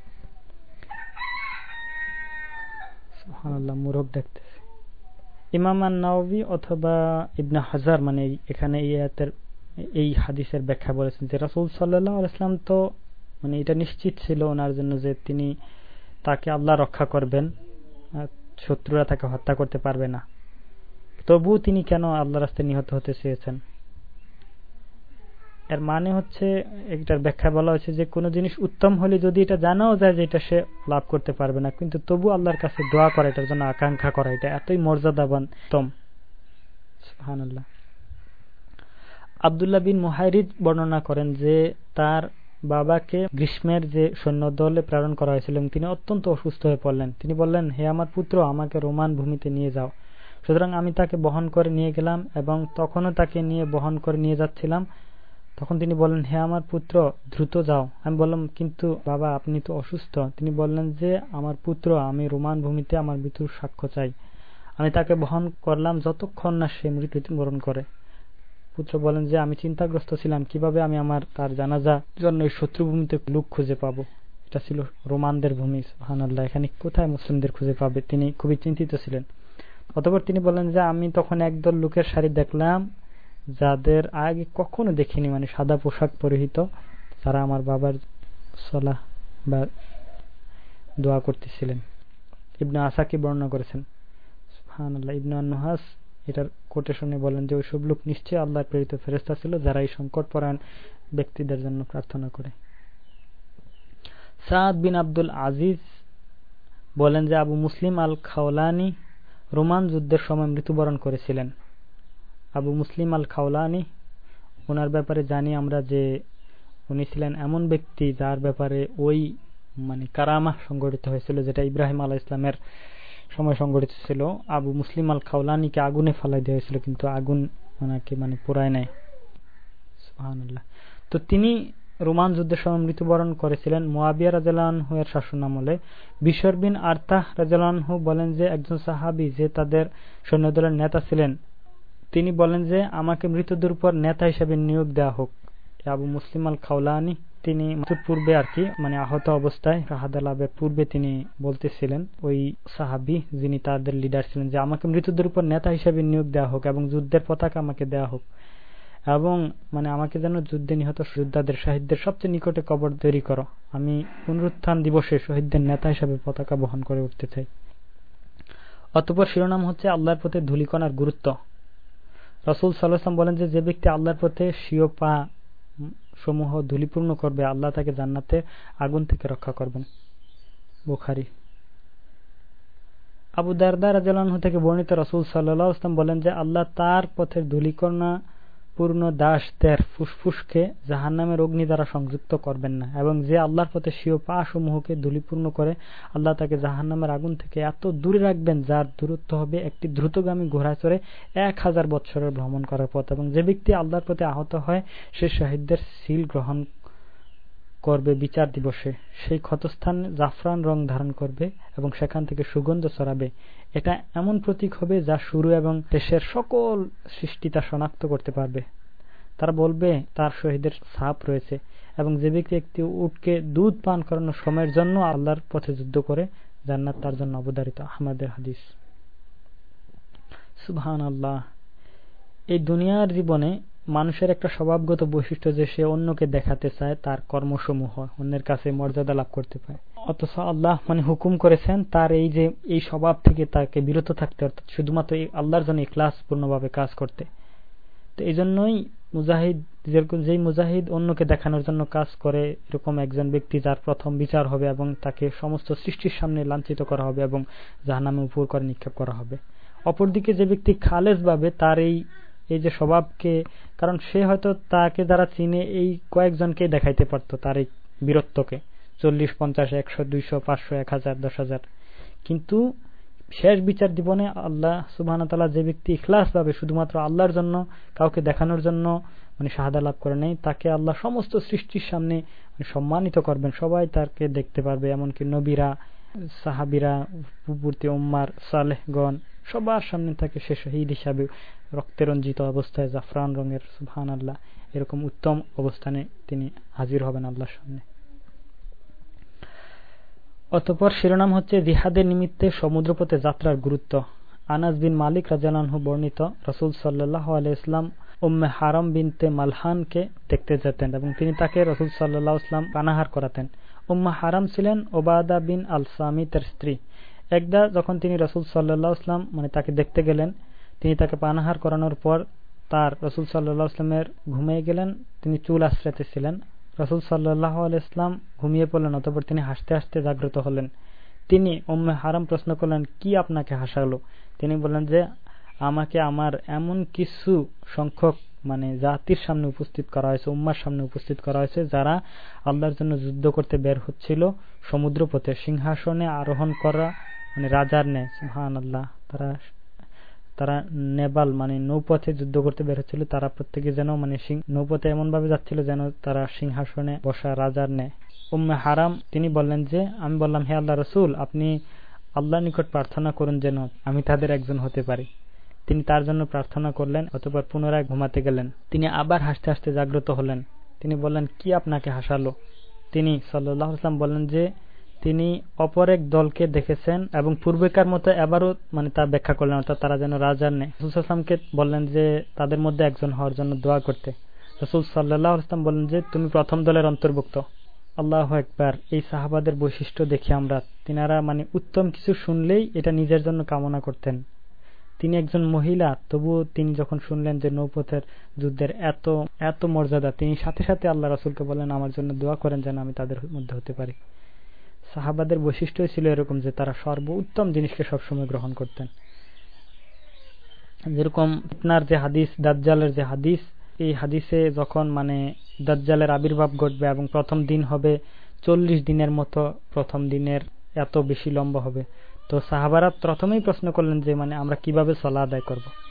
সুহান আল্লাহ মুরগ দেখতেছে। ইমাম নবী অথবা ইবনা হাজার মানে এখানে এই হাদিসের ব্যাখ্যা বলেছেন যে রাসুল সাল্লাহ ইসলাম তো মানে এটা নিশ্চিত ছিল ওনার জন্য যে তিনি তাকে আল্লাহ রক্ষা করবেন শত্রুরা তাকে হত্যা করতে পারবে না। তবু তিনি কেন আল্লাহ রাস্তায় নিহত হতে চেয়েছেন? এর মানে হচ্ছে, এটার ব্যাখ্যা বলা হয়েছে যে কোনো জিনিস উত্তম হলে যদি এটা জানাও যায় যে এটা সে লাভ করতে পারবে না। কিন্তু তবু আল্লাহর কাছে দোয়া করা, এটার জন্য আকাঙ্ক্ষা করা, এটা এতই মর্যাদাবান, উত্তম। আল্লাহ আবদুল্লাহ বিন মুহাইরিদ বর্ণনা করেন যে তার বাবাকে গ্রীষ্মের যে সৈন্যদলে প্রেরণ করা হয়েছিল এবং তিনি অত্যন্ত অসুস্থ হয়ে পড়লেন। তিনি বললেন, হে আমার পুত্র, আমাকে রোমান ভূমিতে নিয়ে যাও। সুতরাং আমি তাকে বহন করে নিয়ে গেলাম এবং তখনও তাকে নিয়ে বহন করে নিয়ে যাচ্ছিলাম। তখন তিনি বললেন, হে আমার পুত্র, দ্রুত যাও। আমি বললাম, কিন্তু বাবা, আপনি তো অসুস্থ। তিনি বললেন যে, আমার পুত্র, আমি রোমান ভূমিতে আমার মৃত্যুর সাক্ষ্য চাই। আমি তাকে বহন করলাম যতক্ষণ না সে মৃত্যুবরণ করে। পুত্র বলেন যে, আমি চিন্তাগ্রস্ত ছিলাম, কীভাবে আমি আমার, তার জানাজা জন্য শত্রু ভূমিতে লুক খুঁজে পাবো? এটা ছিল রোমানদের ভূমি হানাল্লাহ এখানে কোথায় মুসলিমদের খুঁজে পাবে? তিনি খুবই চিন্তিত ছিলেন। অতপর তিনি বলেন যে, আমি তখন একদল লোকের শাড়ি দেখলাম যাদের আগে কখনো দেখিনি মানে সাদা পোশাক পরিহিত, তারা আমার বাবার সলা বা দোয়া করতেছিলেন। ইবনা আসাকি বর্ণনা করেছেন হানাল্লাহ ইবনা নুহাস এটার কোটেশনে বলেন যে, ওইসব লোক নিশ্চয়ই আল্লাহ প্রেরিত ফেরেস্তা ছিল যারা এই সংকট পরায়ণ ব্যক্তিদের জন্য প্রার্থনা করে। সাদ বিন আব্দুল আজিজ বলেন যে, Abu Muslim al Khawlani Roman যুদ্ধের সময় মৃত্যুবরণ করেছিলেন। আবু মুসলিম আল খাওলানি ওনার ব্যাপারে জানি আমরা যে উনি ছিলেন এমন ব্যক্তি যার ব্যাপারে ওই মানে কারামা সংগঠিত হয়েছিল, যেটা ইব্রাহিম আলাহ ইসলামের সময় সংগঠিত ছিল। আবু মুসলিম আল খাওলানিকে আগুনে ফেলাই দেওয়া হয়েছিল, কিন্তু আগুন ওনাকে মানে পোড়ায় নেয় তো তিনি রোমান যুদ্ধের সময় মৃত্যুবরণ করেছিলেন। মোয়াবিয়া রাজালানহু এর শাসন আমলে বিশ্বর বিন আর্তাহ রাজালানহু বলেন যে, একজন সাহাবি যে তাদের সৈন্যদলের নেতা ছিলেন তিনি বলেন যে, আমাকে মৃতদের উপর নেতা হিসেবে নিয়োগ দেওয়া হোক। আবু মুসলিম আল খাওলানি তিনি পূর্বে আর কি মানে আহত অবস্থায় শাহাদা পূর্বে তিনি বলতেছিলেন, ওই সাহাবি যিনি তাদের লিডার ছিলেন যে, আমাকে মৃতদের উপর নেতা হিসেবে নিয়োগ দেওয়া হোক এবং যুদ্ধের পতাকা আমাকে দেওয়া হোক। এবং মানে আমাকে যেন যুদ্ধে নিহত যোদ্ধাদের, শহীদদের সবচেয়ে নিকটে কবর তৈরি করো। আমি পুনরুত্থান দিবসে শহীদদের নেতা হিসেবে পতাকা বহন করে উঠতে চাই। অতপর শিরোনাম হচ্ছে আল্লাহর পথে ধুলিকণার গুরুত্ব। রসুল সাল্লাম বলেন যে যে ব্যক্তি আল্লাহর পথে স্বীয় পা সমূহ ধুলিপূর্ণ করবে, আল্লাহ তাকে জান্নাতে আগুন থেকে রক্ষা করবেন। বুখারি। আবু দারদার রাজন থেকে বর্ণিত রসুল সাল্লাহ ইসলাম বলেন যে, আল্লাহ তার পথের ধুলিকণা পূর্ণ দাস দাসদের ফুসফুসকে জাহান নামের অগ্নি দ্বারা সংযুক্ত করবেন না এবং যে আল্লাহর পথে স্বীয় পা সমূহকে ধুলিপূর্ণ করে আল্লাহ তাকে জাহান নামের আগুন থেকে এত দূরে রাখবেন যার দূরত্ব হবে একটি দ্রুতগামী ঘোড়া চড়ে এক হাজার বৎসরের ভ্রমণ করার পথ এবং যে ব্যক্তি আল্লাহর প্রতি আহত হয়, সে শহীদদের সিল গ্রহণ করবে বিচার দিবসে। সেই ক্ষতস্থান জাফরান রং ধারণ করবে এবং সেখান থেকে সুগন্ধ ছড়াবে। এটা এমন প্রতীক হবে যা শুরু এবং দেশের সকল সৃষ্টি তা শনাক্ত করতে পারবে। তারা বলবে, তার শহীদের সাপ রয়েছে এবং যে ব্যক্তি একটি উটকে দুধ পান করানোর সময়ের জন্য আল্লাহর পথে যুদ্ধ করে, জান্নাত তার জন্য অবধারিত। আহমদের হাদিস। সুবহান আল্লাহ এই দুনিয়ার জীবনে মানুষের একটা স্বভাবগত বৈশিষ্ট্য যে সে অন্যকে দেখাতে চায়, তার কর্মসমূহ, অন্যের কাছে মর্যাদা লাভ করতে পারে অথচ আল্লাহ মানে হুকুম করেছেন, তার এই যে, এই স্বভাব থেকে তাকে বিরত থাকতে, অর্থাৎ শুধুমাত্র আল্লাহর জন্য ক্লাস পূর্ণভাবে কাজ করতে। তো এই জন্যই মুজাহিদ যেই মুজাহিদ অন্যকে দেখানোর জন্য কাজ করে, এরকম একজন ব্যক্তি যার প্রথম বিচার হবে এবং তাকে সমস্ত সৃষ্টির সামনে লাঞ্ছিত করা হবে এবং জাহানামে উপর করে নিক্ষেপ করা হবে। অপরদিকে যে ব্যক্তি খালেজ ভাবে, তার এই এই যে স্বভাবকে, কারণ সে হয়তো তাকে যারা চিনে এই কয়েকজনকে দেখাইতে পারত তার এই বীরত্বকে। চল্লিশ, পঞ্চাশ, একশো, দুইশো, পাঁচশো, এক হাজার, দশ হাজার। কিন্তু শেষ বিচার জীবনে আল্লাহ সুবাহ যে ব্যক্তি ইখলাস ভাবে শুধুমাত্র আল্লাহর জন্য, কাউকে দেখানোর জন্য মানে শাহাদা লাভ করে নেই, তাকে আল্লাহ সমস্ত সৃষ্টির সামনে মানে সম্মানিত করবেন। সবাই তাকে দেখতে পারবে, এমনকি নবীরা, সাহাবিরা পূর্তি উম্মার, সালেহগণ সবার সামনে তাকে সে শহীদ হিসাবে রক্তে রঞ্জিত অবস্থায় জাফরান রঙের সুহান আল্লাহ এরকম উত্তম অবস্থানে তিনি হাজির হবেন আল্লাহর সামনে। অতপর শিরোনাম হচ্ছে, জিহাদের নিমিত্তে সমুদ্রপথে যাত্রার গুরুত্ব। আনাস বিন মালিক রাজানহু বর্ণিত, রসুল সাল্লাহ আলাইসলাম উম্মে হারম বিনতে মালহানকে দেখতে যেতেন এবং তিনি তাকে রসুল সাল্লাহ ইসলাম পানাহার করাতেন। উম্মা হারাম ছিলেন ওবাদা বিন আল সামিতের স্ত্রী। একদা যখন তিনি রসুল সাল্লাহ ইসলাম মানে তাকে দেখতে গেলেন, তিনি তাকে পানাহার করানোর পর তার রসুল সাল্লাহ ইসলামের ঘুমিয়ে গেলেন, তিনি চুল আশ্রাতে ছিলেন রসুল সাল্লাহ আলাইসলাম ঘুমিয়ে পড়লেন, অতপর তিনি হাসতে হাসতে জাগ্রত হলেন। তিনি উম্মে হারাম প্রশ্ন করলেন, কি আপনাকে হাসালো? তিনি বললেন যে, আমাকে আমার এমন কিছু সংখ্যক মানে জাতির সামনে উপস্থিত করা হয়েছে, উম্মার সামনে উপস্থিত করা হয়েছে, যারা আল্লাহর জন্য যুদ্ধ করতে বের হচ্ছিল সমুদ্রপথে, সিংহাসনে আরোহণ করা মানে রাজার নেয় সুহান আল্লাহ তারা তারা নেবাল মানে নৌপথে যুদ্ধ করতে বের হচ্ছিল। তারা প্রত্যেকে যেন মানে নৌপথে এমন ভাবে যাচ্ছিল যেন তারা সিংহাসনে বসা রাজার নেয় উম্মে হারাম, তিনি বললেন যে, আমি বললাম, হে আল্লাহ রসুল, আপনি আল্লাহ নিকট প্রার্থনা করুন যেন আমি তাদের একজন হতে পারি। তিনি তার জন্য প্রার্থনা করলেন, অতপর পুনরায় ঘুমাতে গেলেন। তিনি আবার হাসতে হাসতে জাগ্রত হলেন। তিনি বললেন, কি আপনাকে হাসালো? তিনি সাল্লাহ আসলাম বললেন যে তিনি অপর এক দলকে দেখেছেন এবং পূর্বেকার মতো এবারও মানে তা ব্যাখ্যা করলেন, অর্থাৎ তারা যেন রাজার নেই। বললেন যে, তাদের মধ্যে একজন হওয়ার জন্য দোয়া করতে। রসুল সাল্লাহ আসলাম বললেন যে, তুমি প্রথম দলের অন্তর্ভুক্ত। আল্লাহ একবার এই সাহাবাদের বৈশিষ্ট্য দেখি আমরা। তিনারা মানে উত্তম কিছু শুনলেই এটা নিজের জন্য কামনা করতেন। তিনি একজন মহিলা, তবুও তিনি যখন শুনলেন যে নৌপথের যুদ্ধের এত এত মর্যাদা, তিনি সাথে সাথে আল্লাহ রাসুলকে বলেন আমার জন্য দোয়া করেন যেন আমি তাদের মধ্যে হতে পারি। সাহাবাদের বৈশিষ্ট্য ছিল এরকম যে তারা সর্বোত্তম জিনিসকে সবসময় গ্রহণ করতেন যেরকম আপনার যে হাদিস, দাজ্জালের যে হাদিস, এই হাদিসে যখন মানে দাজ্জালের আবির্ভাব ঘটবে এবং প্রথম দিন হবে, চল্লিশ দিনের মতো প্রথম দিনের এত বেশি লম্বা হবে তো সাহাবারা প্রথমেই প্রশ্ন করলেন যে মানে আমরা কীভাবে সলা আদায় করব।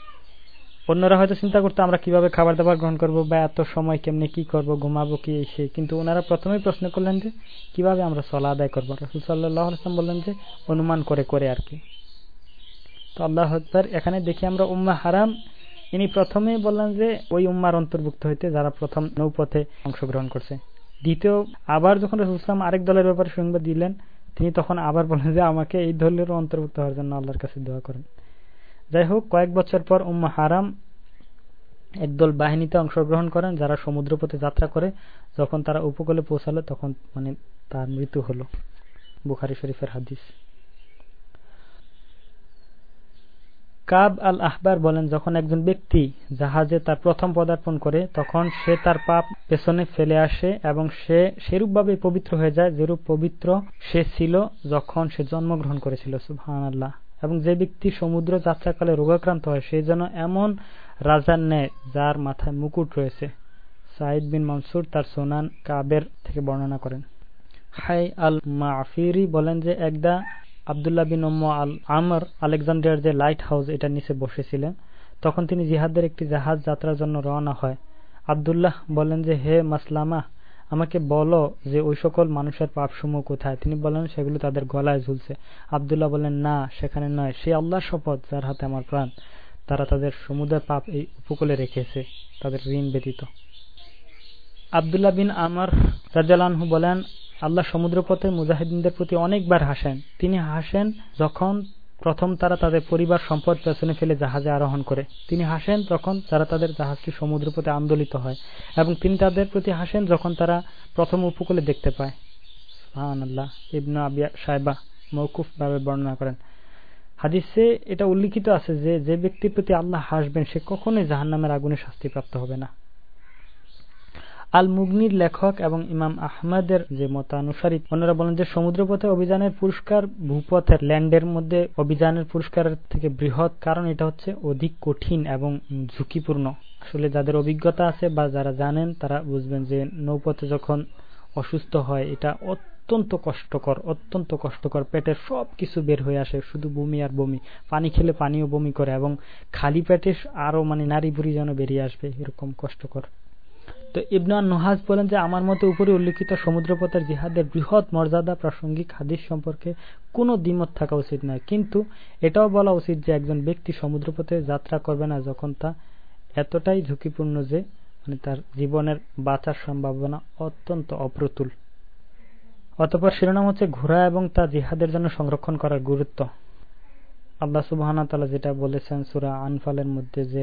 অন্যরা হয়তো চিন্তা করতো, আমরা কীভাবে খাবার দাবার গ্রহণ করব, বা এত সময় কেমনে কি করব, ঘুমাবো কি এসে কিন্তু ওনারা প্রথমেই প্রশ্ন করলেন যে, কীভাবে আমরা সলা আদায় করব? রসুল সাল্লাহ আসলাম বললেন যে, অনুমান করে করে আর কি। তো আল্লাহ হকবার এখানে দেখি আমরা উম্মা হারাম। ইনি প্রথমে বললেন যে, ওই উম্মার অন্তর্ভুক্ত হইতে যারা প্রথম নৌপথে অংশগ্রহণ করছে। দ্বিতীয়, আবার যখন রসুলাম আরেক দলের ব্যাপারে সংবাদ দিলেন, তিনি তখন আবার বলেন যে, আমাকে এই দলেরও অন্তর্ভুক্ত হওয়ার জন্য আল্লাহর কাছে দোয়া করেন। যাই হোক কয়েক বছর পর উম্মা হারাম একদল বাহিনীতে অংশগ্রহণ করেন, যারা সমুদ্রপথে যাত্রা করে। যখন তারা উপকূলে পৌঁছালো, তখন মানে তার মৃত্যু হল। বুখারি শরীফের হাদিস। কাব আল আহবার বলেন, যখন একজন ব্যক্তি জাহাজে তার প্রথম পদার্পণ করে, তখন সে তার পাপ পেছনে ফেলে আসে এবং সে সেরূপভাবে পবিত্র হয়ে যায় যেরূপ পবিত্র সে ছিল যখন সে জন্মগ্রহণ করেছিল। সুহান আল্লাহ এবং যে ব্যক্তি সমুদ্র যাত্রাকালে রোগাক্রান্ত হয়, সে যেন এমন রাজার ন্যায় যার মাথায় মুকুট রয়েছে। সাইদ বিন মনসুর তার সোনান কাবের থেকে বর্ণনা করেন। হাই আল মাফিরি বলেন যে, একদা আবদুল্লাহ বিন আল আমর আলেকজান্ডার যে লাইট হাউস এটার নিচে বসেছিলেন, তখন তিনি জিহাদের একটি জাহাজ যাত্রার জন্য রওনা হয়। আবদুল্লাহ বলেন যে, হে মাসলামা আমাকে বলো যে ওই সকল মানুষের পাপসমূহ কোথায়? তিনি বলেন, সেগুলো তাদের গলায় ঝুলছে। আবদুল্লাহ বলেন, না, সেখানে নয়। সে আল্লাহ শপথ যার হাতে আমার প্রাণ। তারা তাদের সমুদ্রের পাপ এই উপকূলে রেখেছে, তাদের ঋণ ব্যতীত। আবদুল্লাহ বিন আমার রাজালানহু বলেন, আল্লাহ সমুদ্রপথে মুজাহিদিনদের প্রতি অনেকবার হাসেন। তিনি হাসেন যখন প্রথম তারা তাদের পরিবার সম্পদ পেছনে ফেলে জাহাজে আরোহণ করে। তিনি হাসেন তখন তারা তাদের জাহাজটি সমুদ্রপথে আন্দোলিত হয় এবং তিনি তাদের প্রতি হাসেন যখন তারা প্রথম উপকূলে দেখতে পায়। ইবনু আবিয়া সাহেবা মৌকুফ ভাবে বর্ণনা করেন। হাদিসে এটা উল্লিখিত আছে যে যে ব্যক্তির প্রতি আল্লাহ হাসবেন, সে কখনোই জাহান নামের আগুনে শাস্তিপ্রাপ্ত হবে না। আল মুগনির লেখক এবং ইমাম আহমদের যে মতানুসারী ওনারা বলেন যে সমুদ্রপথে অভিযানের পুরস্কার ভূপথের ল্যান্ডের মধ্যে অভিযানের পুরস্কারের থেকে বৃহৎ কারণ এটা হচ্ছে অধিক কঠিন এবং ঝুঁকিপূর্ণ। আসলে যাদের অভিজ্ঞতা আছে বা যারা জানেন, তারা বুঝবেন যে নৌপথে যখন অসুস্থ হয়, এটা অত্যন্ত কষ্টকর অত্যন্ত কষ্টকর। পেটের সব কিছু বের হয়ে আসে, শুধু বমি আর বমি। পানি খেলে পানিও বমি করে এবং খালি পেটে আরও মানে নারী বুড়ি যেন বেরিয়ে আসবে, এরকম কষ্টকর। তো ইবনান নোহাজ বলেন যে, আমার মতে উপরে উল্লিখিত সমুদ্রপথের জিহাদের বৃহৎ মর্যাদা প্রাসঙ্গিক হাদিস সম্পর্কে কোনো দ্বিমত থাকা উচিত নয়। কিন্তু এটাও বলা উচিত যে, একজন ব্যক্তি সমুদ্রপথে যাত্রা করবে না যখন তা এতটাই ঝুঁকিপূর্ণ যে মানে তার জীবনের বাঁচার সম্ভাবনা অত্যন্ত অপ্রতুল। অতপর শিরোনাম হচ্ছে ঘোড়া এবং তা জিহাদের জন্য সংরক্ষণ করার গুরুত্ব। আল্লাহ সুবাহ যেটা বলেছেন সুরা আনফালের মধ্যে যে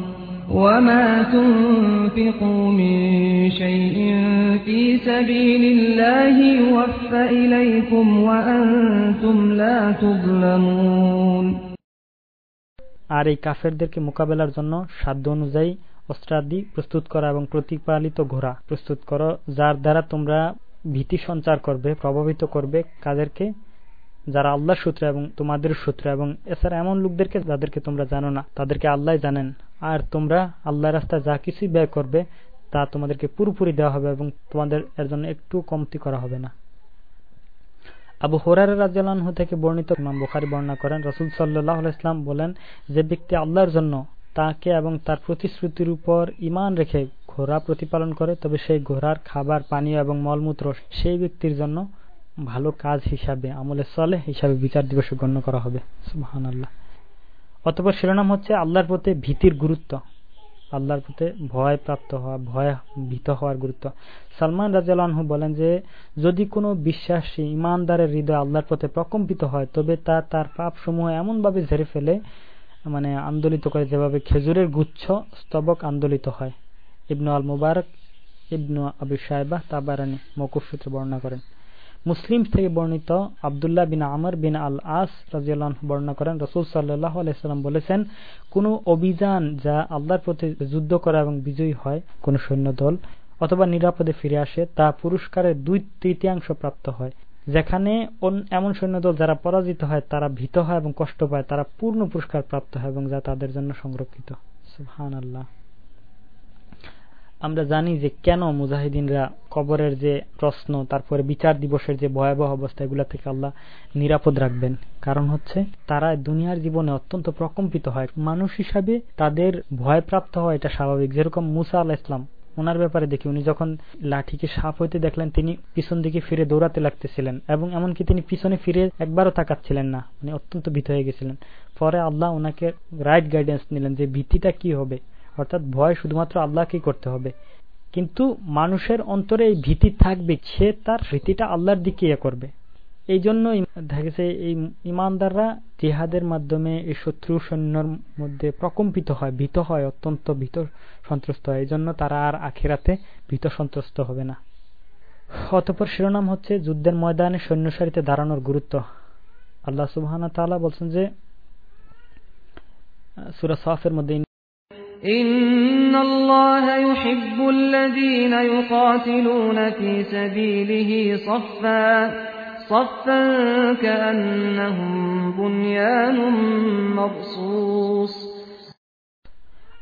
وما تنفقوا من شيء في سبيل الله يوفى إليكم وأنتم لا تظلمون আর এই কাফেরদেরকে মোকাবেলার জন্য সাধ্য অনুযায়ী অস্ত্রাদি প্রস্তুত করা এবং প্রতিপালিত ঘোড়া প্রস্তুত করো যার দ্বারা তোমরা ভীতি সঞ্চার করবে প্রভাবিত করবে কাদেরকে যারা আল্লাহর সূত্র এবং তোমাদের সূত্র এবং এছাড়া এমন লোকদেরকে যাদেরকে তোমরা জানো না, তাদেরকে আল্লাহ জানেন। আর তোমরা আল্লাহ রাস্তায় যা কিছুই ব্যয় করবে, তা তোমাদেরকে পুরোপুরি দেওয়া হবে এবং তোমাদের এর জন্য একটু কমতি করা হবে না। আবু হোরার রাজিয়ালহ থেকে বর্ণিত ইমাম বুখারি বর্ণনা করেন, রসুল সাল্লাহ ইসলাম বলেন, যে ব্যক্তি আল্লাহর জন্য তাকে এবং তার প্রতিশ্রুতির উপর ইমান রেখে ঘোড়া প্রতিপালন করে, তবে সেই ঘোড়ার খাবার, পানীয় এবং মলমূত্র সেই ব্যক্তির জন্য ভালো কাজ হিসাবে, আমলে চলে হিসাবে বিচার দিবসে গণ্য করা হবে। সুহান আল্লাহ অতপর শিরোনাম হচ্ছে আল্লাহর প্রতি ভীতির গুরুত্ব। আল্লাহর প্রতি ভয় প্রাপ্ত হওয়া, ভয় ভীত হওয়ার গুরুত্ব। সালমান রাজু বলেন যে, যদি কোনো বিশ্বাসী ইমানদারের হৃদয় আল্লাহর পথে প্রকম্পিত হয়, তবে তা তার পাপ সমূহ এমনভাবে ঝেড়ে ফেলে মানে আন্দোলিত করে যেভাবে খেজুরের গুচ্ছ স্তবক আন্দোলিত হয়। ইবনু আল মুবারক ইবনু আবু সাহেবা তাবারানি মকুফ সূত্রে বর্ণনা করেন। মুসলিম থেকে বর্ণিত আবদুল্লাহ বিন আমর বিন আল আস রাজিয়াল বর্ণনা করেন, রসুল সাল্লাহ আলাইসাল্লাম বলেছেন, কোন অভিযান যা আল্লাহর প্রতি যুদ্ধ করা এবং বিজয়ী হয়, কোন সৈন্য দল অথবা নিরাপদে ফিরে আসে, তা পুরস্কারের দুই তৃতীয়াংশ প্রাপ্ত হয়। যেখানে এমন সৈন্যদল যারা পরাজিত হয়, তারা ভীত হয় এবং কষ্ট পায়, তারা পূর্ণ পুরস্কার প্রাপ্ত হয় এবং যা তাদের জন্য সংরক্ষিত। সুহান আল্লাহ আমরা জানি যে কেন মুজাহিদিনরা কবরের যে প্রশ্ন, তারপরে বিচার দিবসের যে ভয়াবহ অবস্থা, এগুলা থেকে আল্লাহ নিরাপদ রাখবেন। কারণ হচ্ছে, তারা দুনিয়ার জীবনে অত্যন্ত প্রকম্পিত হয়। মানুষ হিসাবে তাদের ভয় প্রাপ্ত হয় এটা স্বাভাবিক। যেরকম মুসা আল্লাহ ইসলাম ওনার ব্যাপারে দেখি, উনি যখন লাঠিকে সাপ হইতে দেখলেন, তিনি পিছন দিকে ফিরে দৌড়াতে লাগতেছিলেন এবং এমনকি তিনি পিছনে ফিরে একবারও তাকাচ্ছিলেন না। মানে অত্যন্ত ভীত হয়ে গেছিলেন। পরে আল্লাহ ওনাকে রাইট গাইডেন্স নিলেন যে, ভীতিটা কি হবে? অর্থাৎ ভয় শুধুমাত্র আল্লাহকেই করতে হবে। কিন্তু মানুষের অন্তরে এই ভীতি থাকবে, সে তার ভীতিটা আল্লাহর দিকে ইয়ে করবে। এই জন্য দেখেছে এই ইমানদাররা জেহাদের মাধ্যমে এই শত্রু সৈন্যর মধ্যে প্রকম্পিত হয়, ভীত হয়, অত্যন্ত ভীত সন্ত্রস্ত হয়। এই জন্য তারা আর আখেরাতে ভীত সন্ত্রস্ত হবে না। অতপর শিরোনাম হচ্ছে, যুদ্ধের ময়দানে সৈন্য সারিতে দাঁড়ানোর গুরুত্ব। আল্লাহ সুবাহ বলছেন যে, সুরা সাফের মধ্যে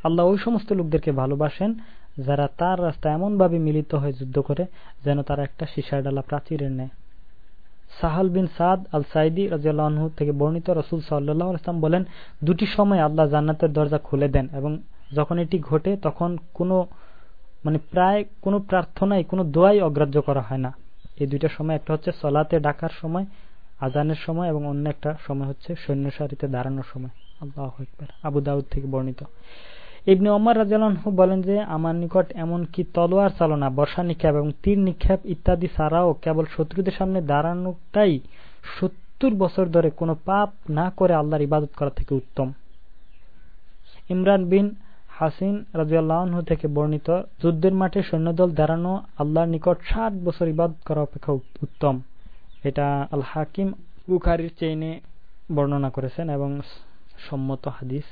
আল্লাহ ওই সমস্ত লোকদেরকে ভালোবাসেন যারা তার রাস্তায় এমনভাবে মিলিত হয়ে যুদ্ধ করে যেন তারা একটা সিসার ডালা প্রাচীরের নেয়। সাহাল বিন সাদ আল সাইদি রাজিয়াল্লাহ থেকে বর্ণিত রসুল সাল্লাহ ইসলাম বলেন, দুটি সময় আল্লাহ জান্নাতের দরজা খুলে দেন এবং যখন এটি ঘটে, তখন কোনো মানে প্রায় কোনো প্রার্থনায়, কোনো দোয়াই অগ্রাহ্য করা হয় না। এই দুইটা সময়, একটা হচ্ছে সলাতে ডাকার সময়, আজানের সময়, এবং অন্য একটা সময় হচ্ছে সৈন্য সারিতে দাঁড়ানোর সময়। আল্লাহ একবার আবু দাউদ থেকে বর্ণিত। ইবনে ওমর রাজু বলেন যে, আমার নিকট এমন কি তলোয়ার চালনা, বর্ষা নিক্ষেপ এবং তীর নিক্ষেপ ইত্যাদি ছাড়াও কেবল শত্রুদের সামনে দাঁড়ানোটাই সত্তর বছর ধরে কোনো পাপ না করে আল্লাহর ইবাদত করা থেকে উত্তম। ইমরান বিন হাসিন রাজিয়াল্লাহ থেকে বর্ণিত, যুদ্ধের মাঠে সৈন্যদল দাঁড়ানো আল্লাহর নিকট ষাট বছর ইবাদত করা অপেক্ষা উত্তম। এটা আল হাকিম বুখারির চেইনে বর্ণনা করেছেন এবং সম্মত হাদিস।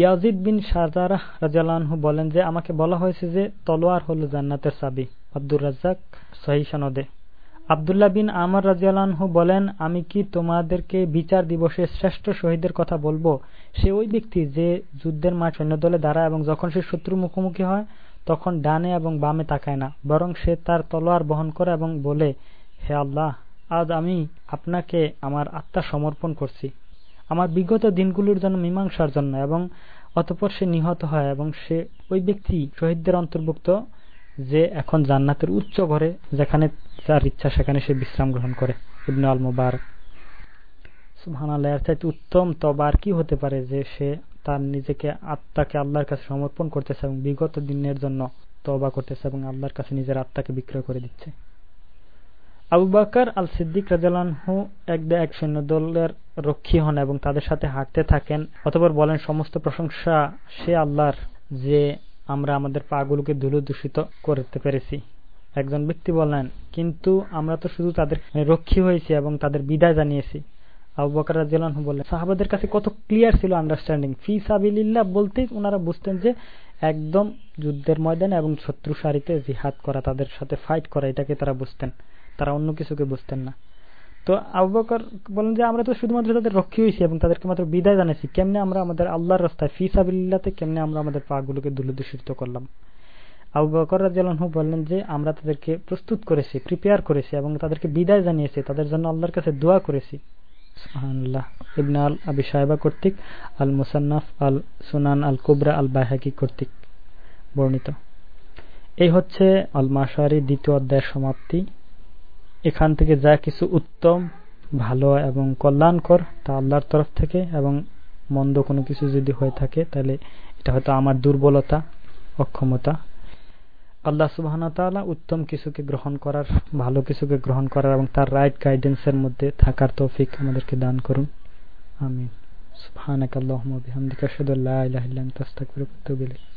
ইয়াজিদ বিন শাহজারাহ রাজালানহু বলেন যে, আমাকে বলা হয়েছে যে, তলোয়ার হল জান্নাতের সাবি আব্দুর রাজ্জাক সহিসানদে আবদুল্লাহ বিন আমর রাজিয়ালহু বলেন, আমি কি তোমাদেরকে বিচার দিবসে শ্রেষ্ঠ শহীদের কথা বলব? সে ওই ব্যক্তি যে যুদ্ধের মাঠ সৈন্য দলে দাঁড়ায় এবং যখন সে শত্রুর মুখোমুখি হয়, তখন ডানে এবং বামে তাকায় না, বরং সে তার তলোয়ার বহন করে এবং বলে, হে আল্লাহ, আজ আমি আপনাকে আমার আত্মা সমর্পণ করছি। আমার বিগত দিনগুলোর জন্য মীমাংসার জন্য এবং অতপর সে নিহত হয় এবং সে ওই ব্যক্তি শহীদদের অন্তর্ভুক্ত যে এখন জান্নাতের উচ্চ ঘরে যেখানে যার ইচ্ছা সেখানে সে বিশ্রাম গ্রহণ করে। ইবনে আল মুবারক সুবহানাল্লাহ চাইতে উত্তম তবার কি হতে পারে যে সে তার নিজেকে আত্মাকে আল্লাহর কাছে সমর্পণ করতেছে এবং বিগত দিনের জন্য তবা করতেছে এবং আল্লাহর কাছে নিজের আত্মাকে বিক্রয় করে দিচ্ছে। আবু বাকর আল সিদ্দিক রাজালানহু এক এক সৈন্য দলের রক্ষী হন এবং তাদের সাথে হাঁটতে থাকেন, অতপর বলেন, সমস্ত প্রশংসা সে আল্লাহর যে আমরা আমাদের পাগুলোকে ধুলো দূষিত করতে পেরেছি। একজন ব্যক্তি বলেন, কিন্তু আমরা তো শুধু তাদের রক্ষী হয়েছি এবং তাদের বিদায় জানিয়েছি। আবু বকর রাজিয়ালহু বললেন, সাহাবাদের কাছে কত ক্লিয়ার ছিল আন্ডারস্ট্যান্ডিং ফি সাবিল্লাহ বলতে ওনারা বুঝতেন যে, একদম যুদ্ধের ময়দানে এবং শত্রু সারিতে জিহাদ করা, তাদের সাথে ফাইট করা, এটাকে তারা বুঝতেন। তারা অন্য কিছুকে বুঝতেন না। তো আবু বকর বলেন যে, আমরা তো শুধুমাত্র তাদের রক্ষী হয়েছি এবং তাদেরকে মাত্র বিদায় জানাইছি। কেমনে আমরা আমাদের আল্লাহর রাস্তায়, ফি সাবিল্লাতে কেমনে আমরা আমাদের পাগুলোকে গুলোকে দূষিত করলাম? আবু বকর রাজু বললেন যে, আমরা তাদেরকে প্রস্তুত করেছি প্রিপেয়ার করেছি এবং তাদেরকে বিদায় জানিয়েছি। তাদের জন্য আল্লাহর কাছে দোয়া করেছি। ইবনা আল আবি সাহেবা কর্তৃক আল মুসান্নাফ আল সুনান আল কুবরা আল বাহাকি কর্তৃক বর্ণিত। এই হচ্ছে আল মাসারি দ্বিতীয় অধ্যায়ের সমাপ্তি। এখান থেকে যা কিছু উত্তম, ভালো এবং কল্যাণকর তা আল্লাহর তরফ থেকে এবং মন্দ কোনো কিছু যদি হয়ে থাকে, তাহলে এটা হয়তো আমার দুর্বলতা, অক্ষমতা। আল্লাহ সুবাহ উত্তম কিছুকে গ্রহণ করার, ভালো কিছুকে গ্রহণ করার এবং তার রাইট গাইডেন্সের মধ্যে থাকার তৌফিক আমাদেরকে দান করুন। আমিন। সুবহানাকাল্লাহুম্মা বিহামদিকা আশহাদু আল্লা ইলাহা ইল্লা আনতা, আস্তাগফিরুকা ওয়া আতুবু